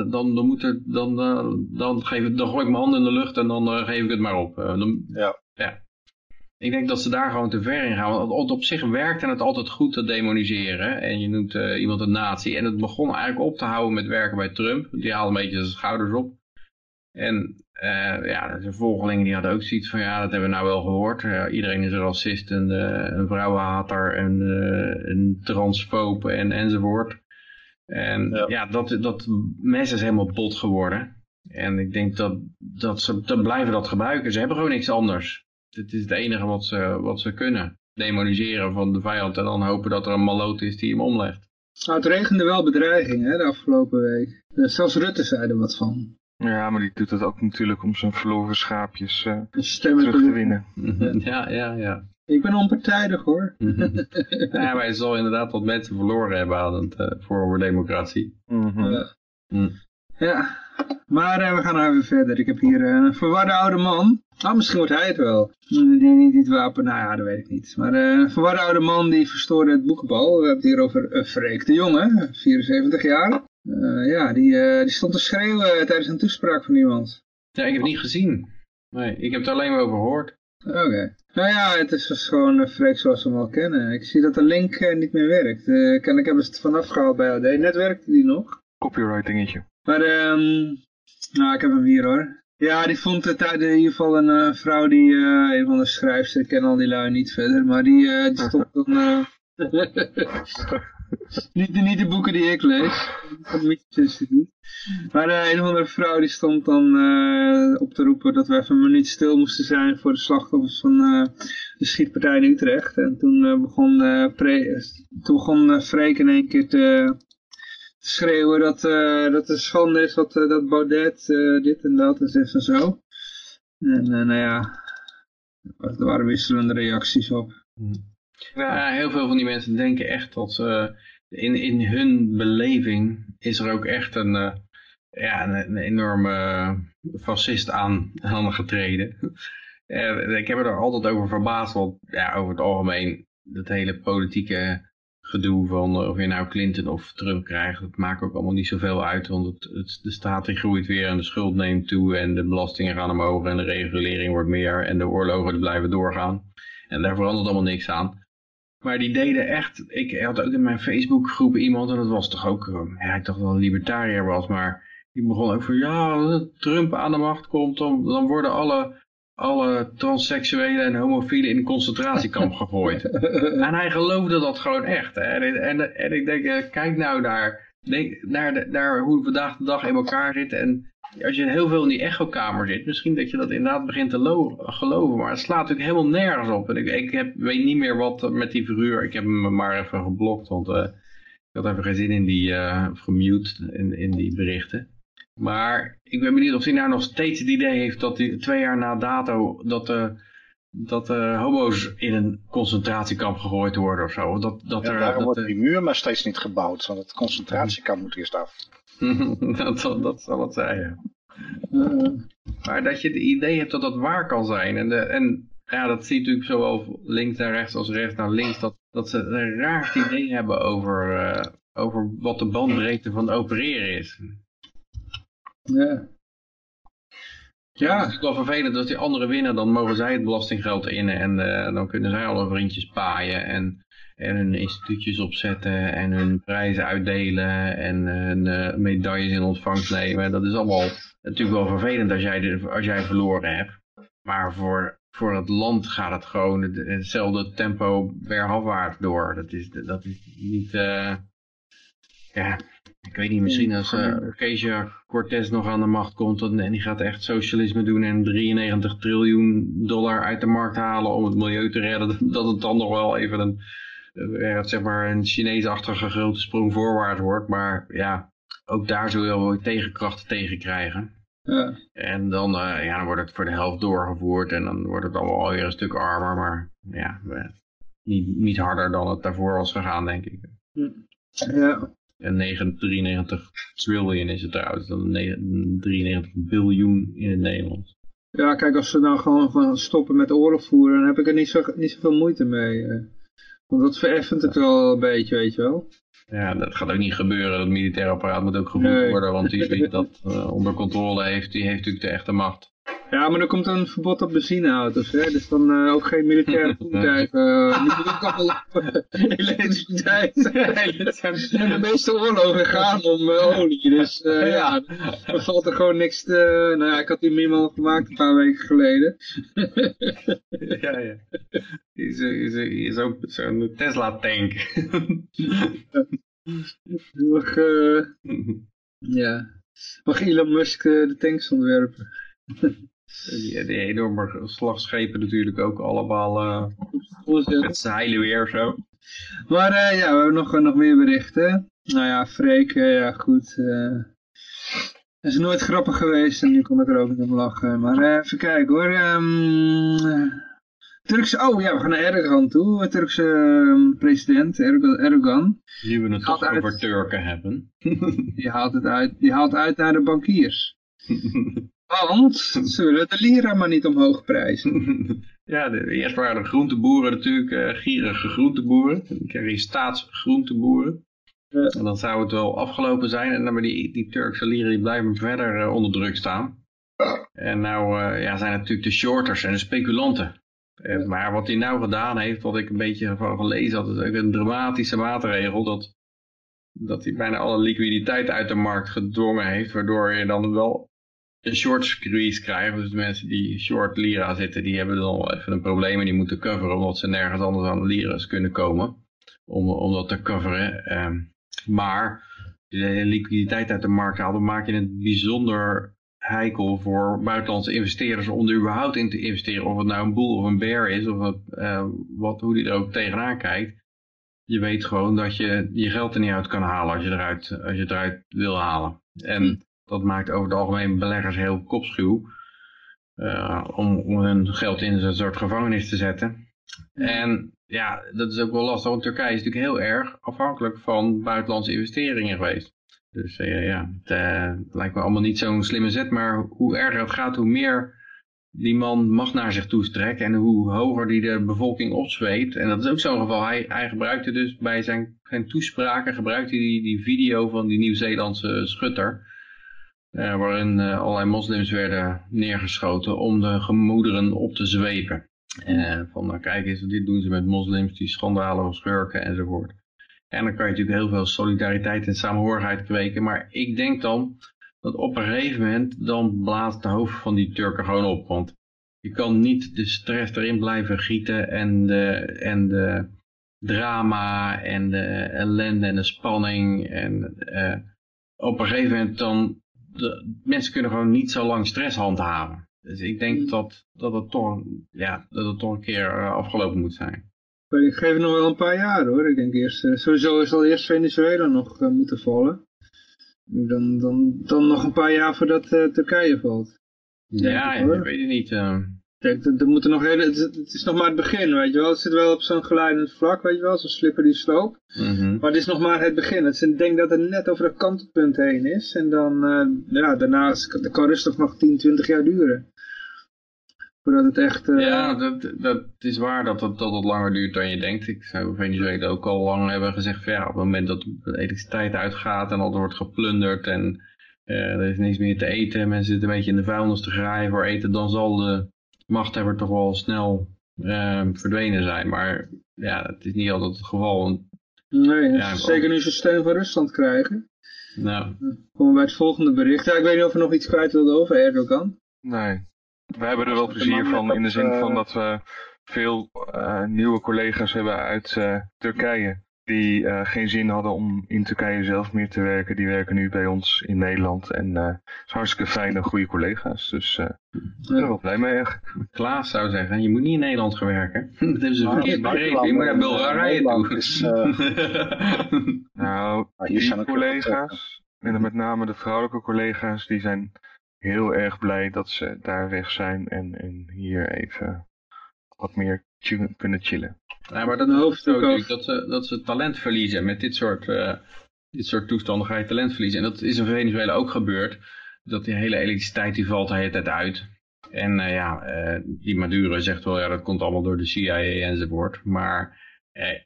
dan, dan, moet er, dan, dan, geef, ik- dan gooi ik mijn handen in de lucht en dan geef ik het maar op. Dan, Ja. Ik denk dat ze daar gewoon te ver in gaan. Want op- zich werkt het altijd goed te demoniseren. En je noemt eh, iemand een nazi. En het begon eigenlijk op te houden met werken bij Trump. Die haalde een beetje zijn schouders op. En eh, ja, zijn volgelingen die hadden ook zoiets van, ja, dat hebben we nou wel gehoord. Iedereen is een racist, een, eh, een vrouwenhater, een, een transfoob en, enzovoort. En Ja. ja, dat, dat mes is helemaal bot geworden. En ik denk dat, dat ze dat blijven dat gebruiken. Ze hebben gewoon niks anders. Dit is het enige wat ze, wat ze kunnen. Demoniseren van de vijand en dan hopen dat er een maloot is die hem omlegt. Nou, het regende wel bedreiging hè, de afgelopen week. Eh, zelfs Rutte zei er wat van. Ja, maar die doet dat ook natuurlijk om zijn verloren schaapjes eh, stemmen terug te winnen. ja, ja, ja. Ik ben onpartijdig hoor. ja, maar hij zal inderdaad wat mensen verloren hebben aan het uh, voor democratie. Mhm. Ja. Hm. Ja, maar uh, we gaan nog even verder. Ik heb hier uh, een verwarde oude man. Ah, misschien wordt hij het wel. Die, die, die het wapen, nou ja, dat weet ik niet. Maar uh, een verwarde oude man die verstoorde het boekenbal. We hebben het hier over Freek de Jonge, 74 jaar. ja, die, die stond te schreeuwen tijdens een toespraak van iemand. Ja, ik heb het niet gezien. Nee, ik heb het alleen maar over gehoord. Oké. Okay. Nou ja, het is dus gewoon uh, Freek zoals we hem al kennen. Ik zie dat de link uh, niet meer werkt. Uh, kennelijk hebben ze het vanaf gehaald bij AD. Net werkte die nog. Copyright dingetje. Maar um, nou, ik heb hem hier hoor. Ja, die vond het in ieder geval een uh, vrouw die, uh, een van de schrijfsters, ik ken al die lui niet verder, maar die, uh, die stond dan, niet, niet de boeken die ik lees, maar een of andere vrouw die stond dan op te roepen dat we even een minuut stil moesten zijn voor de slachtoffers van de schietpartij in Utrecht. En toen begon, pre, toen begon Freek in één keer te schreeuwen dat, uh, dat het schande is wat, uh, dat Baudet uh, dit en dat en zegt en zo. En nou ja, er waren wisselende reacties op. Ja, heel veel van die mensen denken echt dat in, in hun beleving is er ook echt een, uh, ja, een, een enorme fascist aan, aan getreden. eh, ik heb er altijd over verbaasd, want ja, over het algemeen, dat hele politieke gedoe van eh, of je nou Clinton of Trump krijgt, dat maakt ook allemaal niet zoveel uit, want het, de staat die groeit weer en de schuld neemt toe en de belastingen gaan omhoog en de regulering wordt meer en de oorlogen blijven doorgaan. En daar verandert allemaal niks aan. Maar die deden echt, ik had ook in mijn Facebookgroep iemand, en dat was toch ook, ja, ik dacht wel een libertariër was, maar die begon ook van, ja, als Trump aan de macht komt, dan worden alle, alle transseksuelen en homofielen in een concentratiekamp gegooid. en hij geloofde dat gewoon echt. Hè. En, en, en ik denk, eh, kijk nou daar, denk, naar, de, naar hoe we vandaag de dag in elkaar zitten en als je heel veel in die echokamer zit, misschien dat je dat inderdaad begint te geloven, maar het slaat natuurlijk helemaal nergens op. En ik, ik heb, weet niet meer wat met die figuur, ik heb hem maar even geblokt, want uh, ik had even geen zin in die, uh, gemute in, in die berichten. Maar ik ben benieuwd of hij nou nog steeds het idee heeft dat hij twee jaar na dato, dat, uh, dat uh, homo's in een concentratiekamp gegooid worden of zo. Dat, dat ja, er, daarom dat, wordt die muur maar steeds niet gebouwd, want het concentratiekamp moet eerst af. dat, dat, dat, zal het zijn, ja. Uh, maar dat je het idee hebt dat dat waar kan zijn. En, de, en ja, dat zie je natuurlijk zowel links naar rechts als rechts naar links. Dat, dat ze een raar idee hebben over, uh, over wat de bandbreedte van opereren is. Ja. Ja. Het is wel vervelend dat die anderen winnen, dan mogen zij het belastinggeld innen en uh, dan kunnen zij alle vriendjes paaien en, en hun instituutjes opzetten en hun prijzen uitdelen en hun uh, medailles in ontvangst nemen. Dat is allemaal natuurlijk wel vervelend als jij, als jij verloren hebt. Maar voor, voor het land gaat het gewoon hetzelfde tempo bergafwaarts door. Dat is, dat is niet... Uh, ja, ik weet niet, misschien als uh, Keisha Cortez nog aan de macht komt en die gaat echt socialisme doen en 93 triljoen dollar uit de markt halen om het milieu te redden, dat het dan nog wel even een, uh, zeg maar een Chineesachtige grote sprong voorwaarts wordt. Maar ja, ook daar zul je wel tegenkrachten tegen krijgen. Ja. En dan, uh, ja, dan wordt het voor de helft doorgevoerd en dan wordt het allemaal alweer een stuk armer, maar ja, niet, niet harder dan het daarvoor was gegaan, denk ik. Ja. En 93 trillion is het trouwens, dan 93 biljoen in het Nederlands. Ja, kijk, als ze nou gewoon gaan stoppen met oorlog voeren, dan heb ik er niet, zo, niet zoveel moeite mee. Want dat vereffent het wel een beetje, weet je wel. Ja, dat gaat ook niet gebeuren. Het militaire apparaat moet ook gevoed nee. worden, want die wie dat uh, onder controle heeft, die heeft natuurlijk de echte macht. Ja, maar er komt een verbod op benzineauto's, hè? dus dan uh, ook geen militaire voertuigen. Uh, moet ook allemaal elektriciteit. de meeste oorlogen gaan om uh, olie, dus uh, ja, dan valt er gewoon niks te... Nou ja, ik had die meme al gemaakt een paar weken geleden. ja, ja. Is, is, is ook zo'n Tesla-tank. Mag, ja, mag Elon Musk de tanks ontwerpen? Die, die enorme slagschepen natuurlijk ook allemaal uh, met zeilen weer zo. Maar uh, ja, we hebben nog, nog meer berichten. Nou ja, Freek, uh, ja goed. Het is nooit grappig geweest en nu kon ik er ook niet om lachen. Maar even kijken hoor. Um, Turkse, oh ja, we gaan naar Erdogan toe. Turkse um, president Erdogan. Nu we het toch uit, over Turken hebben. die, haalt het uit, die haalt uit naar de bankiers. Want ze willen de lira maar niet omhoog prijzen. ja, de, eerst waren de groenteboeren natuurlijk uh, gierige groenteboeren. Dan krijg je staatsgroenteboeren. Ja. En dan zou het wel afgelopen zijn. En dan maar die, die Turkse lieren die blijven verder uh, onder druk staan. En nou uh, ja, zijn het natuurlijk de shorters en de speculanten. Ja. Maar wat hij nou gedaan heeft, wat ik een beetje van gelezen had, is ook een dramatische maatregel. Dat, dat hij bijna alle liquiditeit uit de markt gedwongen heeft. Waardoor je dan wel een short squeeze krijgen. Dus de mensen die short lira zitten, die hebben dan even een probleem en die moeten coveren omdat ze nergens anders aan de lira's kunnen komen. Om, om dat te coveren. Um, maar de liquiditeit uit de markt haalt, dan maak je het bijzonder heikel voor buitenlandse investeerders om er überhaupt in te investeren. Of het nou een boel of een bear is, of wat, uh, wat, hoe die er ook tegenaan kijkt. Je weet gewoon dat je je geld er niet uit kan halen als je, eruit, als je eruit wil halen. En dat maakt over het algemeen beleggers heel kopschuw. Uh, om, om hun geld in een soort gevangenis te zetten. En ja, dat is ook wel lastig, want Turkije is natuurlijk heel erg afhankelijk van buitenlandse investeringen geweest. Dus uh, ja, het, uh, het, lijkt me allemaal niet zo'n slimme zet, maar hoe erger het gaat, hoe meer die man mag naar zich toe strekken en hoe hoger die de bevolking opzweept. En dat is ook zo'n geval. Hij, hij gebruikte dus bij zijn, zijn toespraken, gebruikte hij die, die video van die Nieuw-Zeelandse schutter. Uh, waarin uh, allerlei moslims werden neergeschoten om de gemoederen op te zwepen. Uh, van nou kijk eens, dit doen ze met moslims, die schandalen schurken enzovoort. En dan kan je natuurlijk heel veel solidariteit en samenhorigheid kweken. Maar ik denk dan dat op een gegeven moment dan blaast de hoofd van die Turken gewoon op. Want je kan niet de stress erin blijven gieten en de, en de drama en de ellende en de spanning. En op een gegeven moment dan, de, mensen kunnen gewoon niet zo lang stress handhaven. Dus ik denk dat, dat, het, toch, ja, dat het toch een keer afgelopen moet zijn. Ik geef het nog wel een paar jaar hoor. Ik denk eerst, uh, sowieso zal eerst Venezuela nog uh, moeten vallen. Dan, dan, dan nog een paar jaar voordat uh, Turkije valt. Ja, ik, ja, weet het niet. Kijk, er moeten nog hele, het, het, is nog maar het begin, weet je wel. Het zit wel op zo'n geleidend vlak, weet je wel, zo'n slippery slope. Mm -hmm. Maar het is nog maar het begin. Het is, ik denk dat het net over het kantelpunt heen is. En dan, ja, daarna het kan rustig nog 10, 20 jaar duren. Voordat het echt... Uh... Ja, dat, dat is waar dat het, dat het langer duurt dan je denkt. Ik zou Venezuela ook al lang hebben gezegd van ja, op het moment dat de elektriciteit uitgaat en al wordt geplunderd en uh, er is niks meer te eten, mensen zitten een beetje in de vuilnis te graaien voor eten, dan zal de machthebber toch wel snel uh, verdwenen zijn. Maar ja, het is niet altijd het geval. Nee, ja, zeker nu ze steun van Rusland krijgen. Nou. Dan komen we bij het volgende bericht. Ja, ik weet niet of er nog iets kwijt wilde over Erdogan. Nee, we hebben er wel plezier van in de zin van dat we veel uh, nieuwe collega's hebben uit uh, Turkije. Die uh, geen zin hadden om in Turkije zelf meer te werken. Die werken nu bij ons in Nederland. En het is hartstikke fijne, goede collega's. Dus ik ben er wel blij mee eigenlijk. Klaas zou zeggen, je moet niet in Nederland gaan werken. dat hebben ze verkeerd begrepen. Je moet naar Bulgarije toe. Is, nou, die collega's, en met name de vrouwelijke collega's, die zijn heel erg blij dat ze daar weg zijn en, en hier even wat meer kunnen chillen. Ja, maar dat hoofd ook natuurlijk dat ze, dat ze talent verliezen. Met dit soort, uh, dit soort toestanden ga je talent verliezen. En dat is in Venezuela ook gebeurd. Dat die hele elektriciteit die valt de hele tijd uit. En uh, ja, uh, die Maduro zegt wel, ja dat komt allemaal door de CIA enzovoort. Maar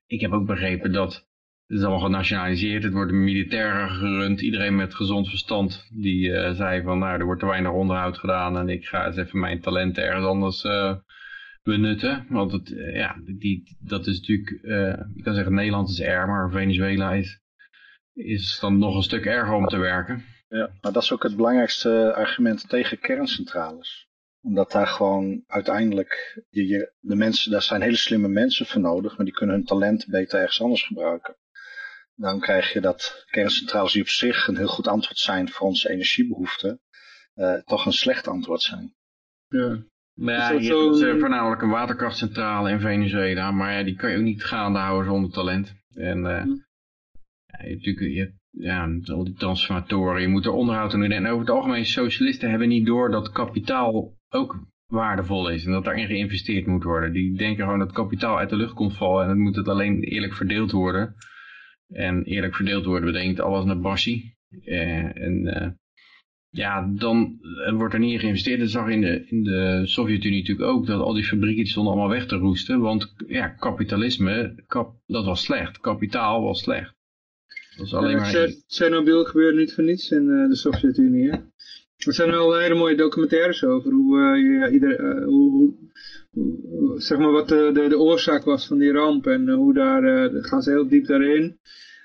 ik heb ook begrepen dat het is allemaal genationaliseerd, het wordt militair gerund. Iedereen met gezond verstand die uh, zei van nou er wordt te weinig onderhoud gedaan en ik ga eens even mijn talenten ergens anders uh, benutten. Want het, uh, ja, die, dat is natuurlijk, je kan zeggen Nederland is erg, maar Venezuela is, is dan nog een stuk erger om te werken. Ja, maar dat is ook het belangrijkste argument tegen kerncentrales omdat daar gewoon uiteindelijk, je, je, de mensen, daar zijn hele slimme mensen voor nodig, maar die kunnen hun talent beter ergens anders gebruiken dan krijg je dat kerncentrales die op zich een heel goed antwoord zijn voor onze energiebehoeften, uh, toch een slecht antwoord zijn. Ja. Maar ja, je hebt zo... voornamelijk een waterkrachtcentrale in Venezuela, maar ja, die kan je ook niet gaande houden zonder talent. En uh, hm. ja, je, natuurlijk, je, ja, al die transformatoren, je moet er onderhoud aan doen. En over het algemeen, socialisten hebben niet door dat kapitaal ook waardevol is en dat daarin geïnvesteerd moet worden. Die denken gewoon dat kapitaal uit de lucht komt vallen en dan moet het alleen eerlijk verdeeld worden en eerlijk verdeeld worden betekent alles naar Bassi. Uh, en uh, ja, dan wordt er niet in geïnvesteerd. Dat zag in de, in de Sovjet-Unie natuurlijk ook, dat al die fabrieken die stonden allemaal weg te roesten. Want ja, kapitalisme, kap, dat was slecht. Kapitaal was slecht. Dat was alleen ja, maar... Chernobyl gebeurde niet voor niets in uh, de Sovjet-Unie. Er zijn wel hele mooie documentaires over hoe, uh, ieder, hoe, hoe, zeg maar wat de, de, de, oorzaak was van die ramp en hoe daar, gaan ze heel diep daarin.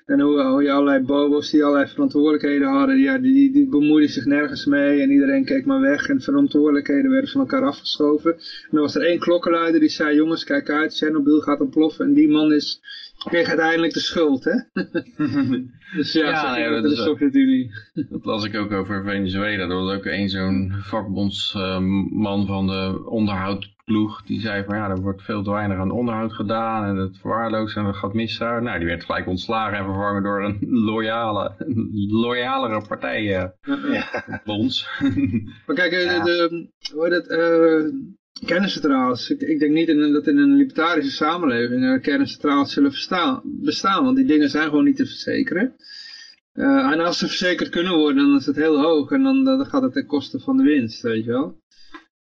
En hoe, hoe je allerlei bobo's die allerlei verantwoordelijkheden hadden, ja, die, die bemoeiden zich nergens mee en iedereen keek maar weg en verantwoordelijkheden werden van elkaar afgeschoven. En dan was er één klokkenluider die zei, jongens kijk uit, Chernobyl gaat ontploffen en die man is, kreeg uiteindelijk de schuld, hè. dus ja, ja, nee, dat de Sovjet-Unie. dat las ik ook over Venezuela, er was ook één zo'n vakbondsman uh, van de onderhoud ploeg die zei van ja, er wordt veel te weinig aan onderhoud gedaan en het verwaarloost en dat gaat mis daar. Nou, die werd gelijk ontslagen en vervangen door een loyale, een loyalere partij uh, ja. ons. maar kijk, eh, ja. de, hoe dat, uh, kerncentrales, ik, ik, denk niet in, dat in een libertarische samenleving uh, kerncentrales zullen verstaan, bestaan, want die dingen zijn gewoon niet te verzekeren. Uh, en als ze verzekerd kunnen worden, dan is het heel hoog en dan, dan gaat het ten koste van de winst, weet je wel.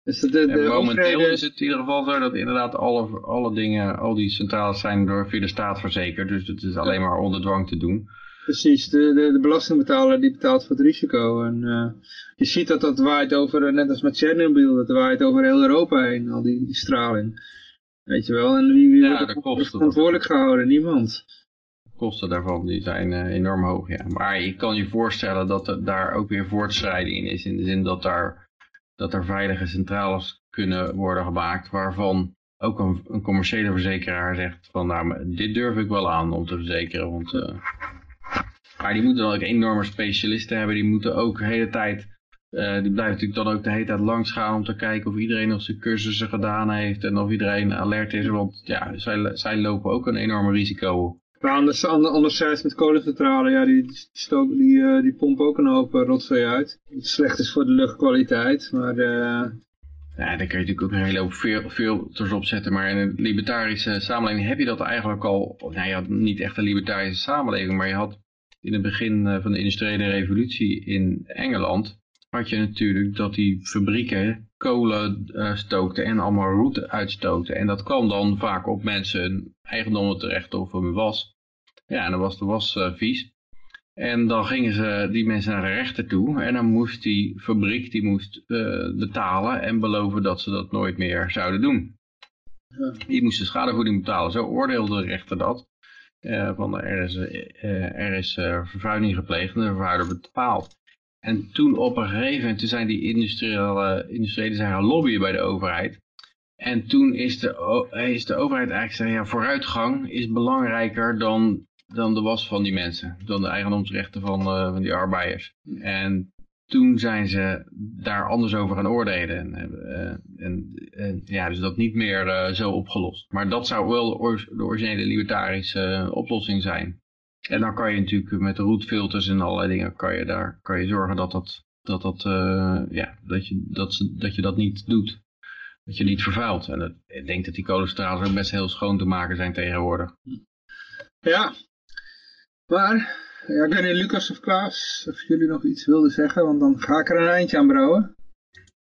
Dus de, de, momenteel overheden- is het in ieder geval zo dat inderdaad alle, alle dingen, al die centrales zijn door via de staat verzekerd. Dus het is alleen maar onder dwang te doen. Precies, de, de, de belastingbetaler die betaalt voor het risico. En eh, je ziet dat dat waait over, eh, net als met Chernobyl, dat waait over heel Europa heen, al die, die straling. Weet je wel, en wie, wie Ja, wordt er verantwoordelijk gehouden? Niemand. De kosten daarvan die zijn eh, enorm hoog, ja. Maar je kan je voorstellen dat er daar ook weer voortschrijding in is. In de zin dat, daar, dat er veilige centrales kunnen worden gemaakt waarvan ook een, een commerciële verzekeraar zegt van nou, dit durf ik wel aan om te verzekeren. Want, maar die moeten dan ook enorme specialisten hebben. Die moeten ook de hele tijd, eh, die blijven natuurlijk dan ook de hele tijd langs gaan om te kijken of iedereen nog zijn cursussen gedaan heeft. En of iedereen alert is. Want ja, zij, zij lopen ook een enorm risico. Maar anders, ander- anderzijds met kolencentrale, ja, die, stoken, die, eh, die pompen ook een hoop eh, rotzooi uit. Wat slecht is voor de luchtkwaliteit, maar Ja, daar kun je natuurlijk ook een hele hoop filters op zetten. Maar in een libertarische samenleving heb je dat eigenlijk al. Nou, je had niet echt een libertarische samenleving, maar je had in het begin eh, van de industriële revolutie in Engeland. had je natuurlijk dat die fabrieken kolen eh, stookten en allemaal roet uitstoten. En dat kwam dan vaak op mensen hun eigendommen terecht of hun was. Ja, en dan was de was eh, vies. En dan gingen ze die mensen naar de rechter toe en dan moest die fabriek die moest betalen en beloven dat ze dat nooit meer zouden doen. Die moesten schadevergoeding betalen. Zo oordeelde de rechter dat. Eh, van er is, eh, er is eh, vervuiling gepleegd en de vervuiler betaald. En toen op een gegeven moment, toen zijn die industriële, industriëlen zijn gaan lobbyen bij de overheid. En toen is de, is de overheid eigenlijk gezegd, ja, vooruitgang is belangrijker dan, dan de was van die mensen. Dan de eigendomsrechten van, eh, van die arbeiders. En toen zijn ze daar anders over gaan oordelen. En, eh, en, en ja, dus dat niet meer eh, zo opgelost. Maar dat zou wel de, originele libertarische eh, oplossing zijn. En dan kan je natuurlijk met de roetfilters en allerlei dingen, kan je daar kan je zorgen dat dat, dat, dat, ja, dat, je, dat, dat je dat niet doet. Dat je niet vervuilt. En dat, ik denk dat die kolencentrales ook best heel schoon te maken zijn tegenwoordig. ja. Maar, ja, ik weet niet, Lucas of Klaas, of jullie nog iets wilden zeggen, want dan ga ik er een eindje aan brouwen.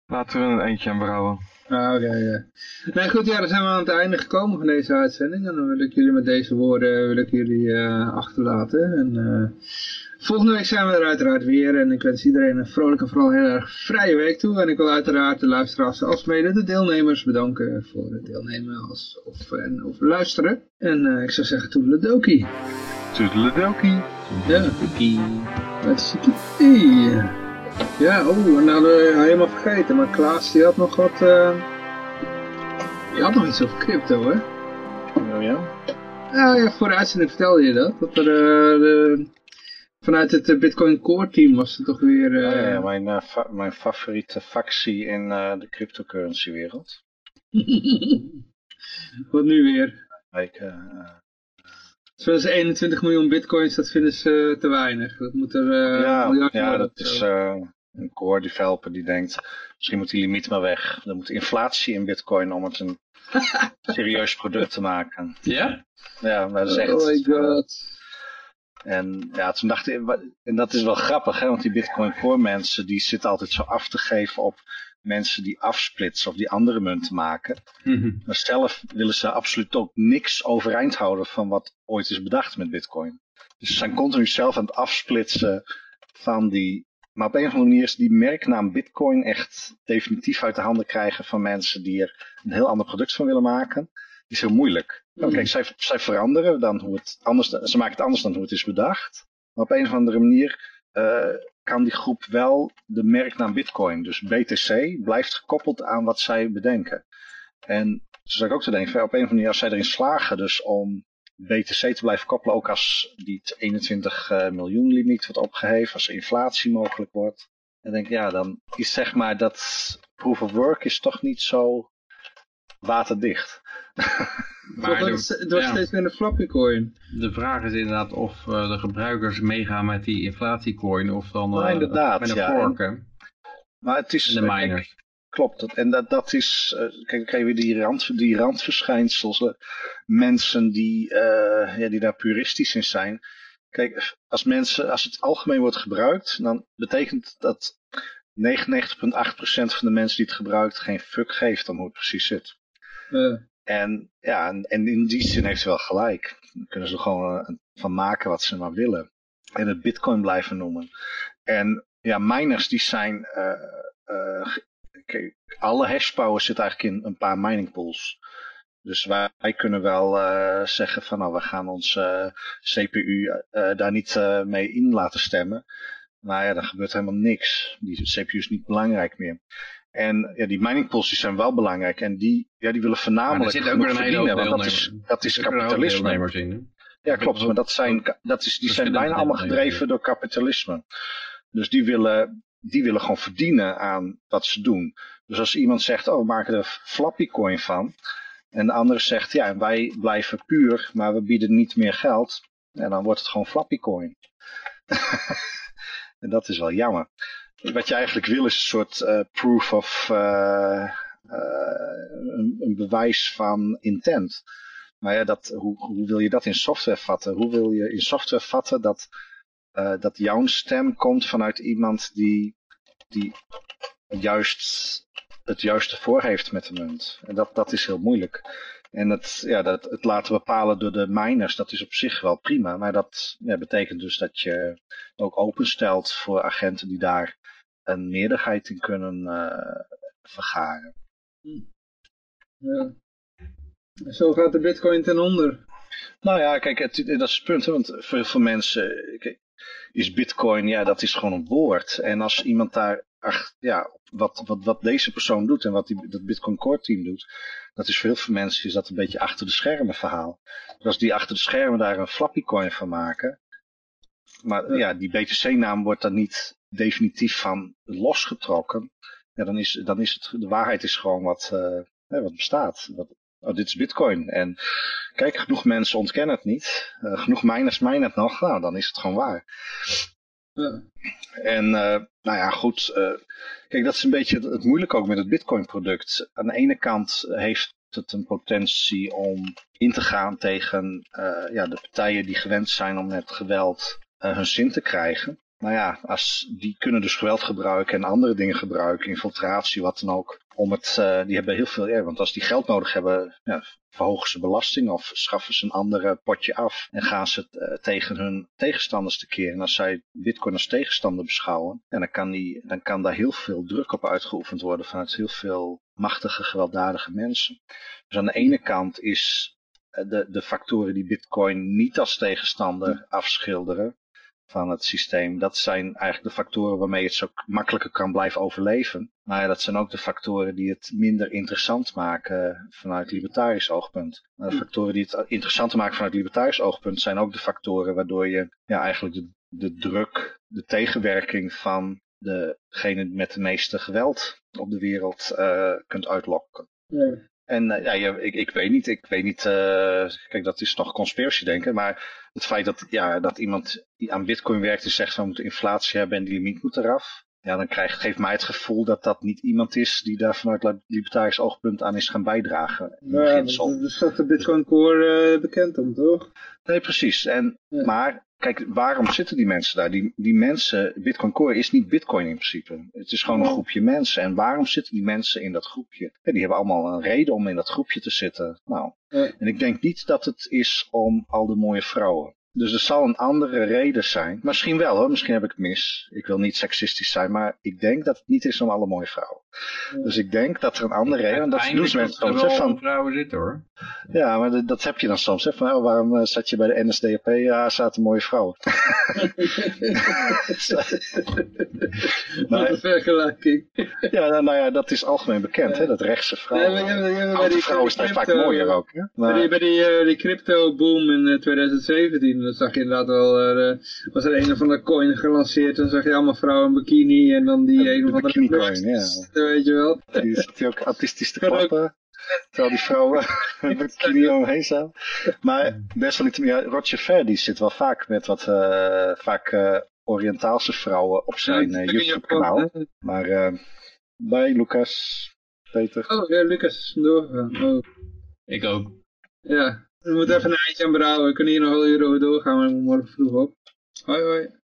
Laten we een eindje aan brouwen. Ah, oké, ja. Nee, goed, ja, dan zijn we aan het einde gekomen van deze uitzending. En dan wil ik jullie met deze woorden wil ik jullie, eh, achterlaten. En eh, volgende week zijn we er uiteraard weer. En ik wens iedereen een vrolijke, vooral heel erg vrije week toe. En ik wil uiteraard de luisteraars als mede de deelnemers bedanken voor het deelnemen als, of, en, of luisteren. En eh, ik zou zeggen, toedeledokie. Toedeledokie. Ja, is het. Ja, oh, en nou hadden we helemaal vergeten. Maar Klaas, die had nog wat... Die had nog iets over crypto, hè? Oh ja? Ja, ja, voor de uitzending vertelde je dat. Dat er eh, de, vanuit het eh, Bitcoin Core team was er toch weer... eh, Ja, ja, mijn, fa- mijn favoriete factie in de cryptocurrency wereld. Wat nu weer? Ik, eh, eh, Zoals ze 21 miljoen bitcoins, dat vinden ze te weinig. Dat moet er... eh, ja, miljard ja, dat is eh, een core developer die denkt, misschien moet die limiet maar weg. Er moet inflatie in bitcoin om het een serieus product te maken. Ja? Ja, maar dat is echt... oh my eh, god. En ja, toen dacht ik, en dat is wel grappig, hè, want die Bitcoin Core mensen, die zitten altijd zo af te geven op mensen die afsplitsen of die andere munten maken. Maar zelf willen ze absoluut ook niks overeind houden van wat ooit is bedacht met Bitcoin. Dus ze zijn continu zelf aan het afsplitsen van die. Maar op een of andere manier is die merknaam Bitcoin echt definitief uit de handen krijgen van mensen die er een heel ander product van willen maken. Is heel moeilijk. Hmm. kijk, zij, zij veranderen dan hoe het anders, ze maken het anders dan hoe het is bedacht. Maar op een of andere manier eh, kan die groep wel de merknaam Bitcoin, dus BTC, blijft gekoppeld aan wat zij bedenken. En zo zou ik ook te denken, op een of andere manier, als zij erin slagen, dus om BTC te blijven koppelen, ook als die 21 eh, miljoen limiet wordt opgeheven, als inflatie mogelijk wordt. Dan denk ja, dan is zeg maar dat proof of work is toch niet zo waterdicht. Maar het wordt, ja. steeds meer een floppy coin. De vraag is inderdaad of eh, de gebruikers meegaan met die inflatiecoin of dan Nou, inderdaad, met een ja. fork. hè. Maar het is, En de kijk, miners. Klopt. Dat, en dat, dat is, eh, kijk, dan krijg je weer die, rand, die randverschijnsels. mensen die, eh, ja, die daar puristisch in zijn. Kijk, als mensen, als het algemeen wordt gebruikt, dan betekent dat 99,8% van de mensen die het gebruikt geen fuck geeft om hoe het precies zit. Eh, En ja, en, en in die zin heeft ze wel gelijk. Dan kunnen ze er gewoon eh, van maken wat ze maar willen. En het bitcoin blijven noemen. En ja, miners die zijn... eh, kijk, alle hashpower zit eigenlijk in een paar mining pools. Dus wij, kunnen wel zeggen van nou, we gaan ons CPU daar niet mee in laten stemmen. Maar ja, dan gebeurt helemaal niks. Die CPU is niet belangrijk meer. En ja, die mining pools die zijn wel belangrijk. En die, ja, die willen Maar er voornamelijk zitten ook weer een hele verdienen. Want dat is, dat is kapitalisme. in. Ja, klopt. Maar dat zijn, dat is, die zijn bijna allemaal gedreven door kapitalisme. Dus die willen, die willen gewoon verdienen aan wat ze doen. Dus als iemand zegt, oh, we maken er Flappy Coin van. En de andere zegt, ja, wij blijven puur, maar we bieden niet meer geld. En dan wordt het gewoon Flappy Coin. en dat is wel jammer. Wat je eigenlijk wil is een soort eh, proof of, eh, eh, een, een bewijs van intent. Maar ja, dat, hoe, hoe wil je dat in software vatten? Hoe wil je in software vatten dat, dat jouw stem komt vanuit iemand die, die juist het juiste voor heeft met de munt? En dat, dat is heel moeilijk. En het, ja, dat, het laten bepalen door de miners, dat is op zich wel prima. Maar dat ja, betekent dus dat je ook openstelt voor agenten die daar een meerderheid in kunnen eh, vergaren. ja. Zo gaat de bitcoin ten onder. Nou ja, kijk, het, dat is het punt. Hè, want voor heel veel mensen kijk, is bitcoin, ja, dat is gewoon een woord. En als iemand daar, ach, ja, wat, wat, wat deze persoon doet en wat die, dat bitcoin core team doet, dat is voor heel veel mensen is dat een beetje achter de schermen verhaal. Dus als die achter de schermen daar een flappy coin van maken, maar ja, die BTC-naam wordt dan niet definitief van losgetrokken, ja, dan is, dan is het, de waarheid is gewoon wat, eh, wat bestaat. Wat, oh, dit is bitcoin. En kijk, genoeg mensen ontkennen het niet. Eh, genoeg miners mijnen het nog. Nou, dan is het gewoon waar. Ja. En eh, nou ja, goed. eh, kijk, dat is een beetje het, het moeilijke ook met het bitcoin product. Aan de ene kant heeft het een potentie om in te gaan tegen ja, de partijen die gewend zijn om met geweld hun zin te krijgen. Nou ja, als, die kunnen dus geweld gebruiken en andere dingen gebruiken, infiltratie, wat dan ook. Om het, eh, die hebben heel veel, want als die geld nodig hebben, ja, verhogen ze belasting of schaffen ze een ander potje af. En gaan ze het eh, tegen hun tegenstanders te keren. En als zij bitcoin als tegenstander beschouwen, dan, kan die, dan kan daar heel veel druk op uitgeoefend worden vanuit heel veel machtige, gewelddadige mensen. Dus aan de ene kant is eh, de, de factoren die bitcoin niet als tegenstander afschilderen van het systeem, dat zijn eigenlijk de factoren waarmee het zo makkelijker kan blijven overleven. Maar ja, dat zijn ook de factoren die het minder interessant maken vanuit libertarisch oogpunt. Maar de factoren die het interessanter maken vanuit libertarisch oogpunt zijn ook de factoren waardoor je ja, eigenlijk de, de druk, de tegenwerking van degene met de meeste geweld op de wereld uh, kunt uitlokken. Ja. En uh, ja, ik, ik weet niet, ik weet niet, uh, kijk dat is nog conspiracy denken, maar het feit dat, ja, dat iemand die aan bitcoin werkt en zegt van we moeten inflatie hebben en die limiet moet eraf, ja, dan krijgt, geeft mij het gevoel dat dat niet iemand is die daar vanuit libertarisch oogpunt aan is gaan bijdragen. Ja, dat staat de Bitcoin Core uh, bekend om, toch? Nee, precies. En, ja. Maar kijk, waarom zitten die mensen daar? Die, die mensen, Bitcoin Core is niet Bitcoin in principe. Het is gewoon een groepje mensen. En waarom zitten die mensen in dat groepje? Ja, die hebben allemaal een reden om in dat groepje te zitten. Nou, en ik denk niet dat het is om al de mooie vrouwen. Dus er zal een andere reden zijn. Misschien wel hoor, misschien heb ik het mis. Ik wil niet seksistisch zijn, maar ik denk dat het niet is om alle mooie vrouwen. Ja. Dus ik denk dat er een andere reden... En dat doen ze mensen soms. Van, vrouwen zitten hoor. Ja, maar dat, dat heb je dan soms. Hè, van, oh, waarom uh, zat je bij de NSDAP? Ja, zaten mooie vrouwen. Wat een vergelijking. ja, nou, nou, ja, dat is algemeen bekend, hè, dat rechtse vrouwen. Ja, ja, ja, vrouwen zijn vaak mooier ook. Hè? Maar... Bij die, bij die, uh, die crypto boom in uh, 2017, dan zag je inderdaad wel, uh, was er een of andere coin gelanceerd, dan zag je allemaal vrouwen in bikini en dan die een of andere bikini coin, ja. weet je wel. Die zat hij ook artistisch te klappen. Terwijl die vrouwen met bikini omheen staan. Maar best wel niet meer. Roger Ver die zit wel vaak met wat uh, vaak uh, Oriëntaalse vrouwen op zijn uh, YouTube kanaal. Maar uh, bij Lucas, Peter. Oh ja, Lucas. Oh. Ik ook. Ja, we moeten even een eindje aan brouwen. We kunnen hier nog wel uren over doorgaan, maar we morgen vroeg op. Hoi hoi.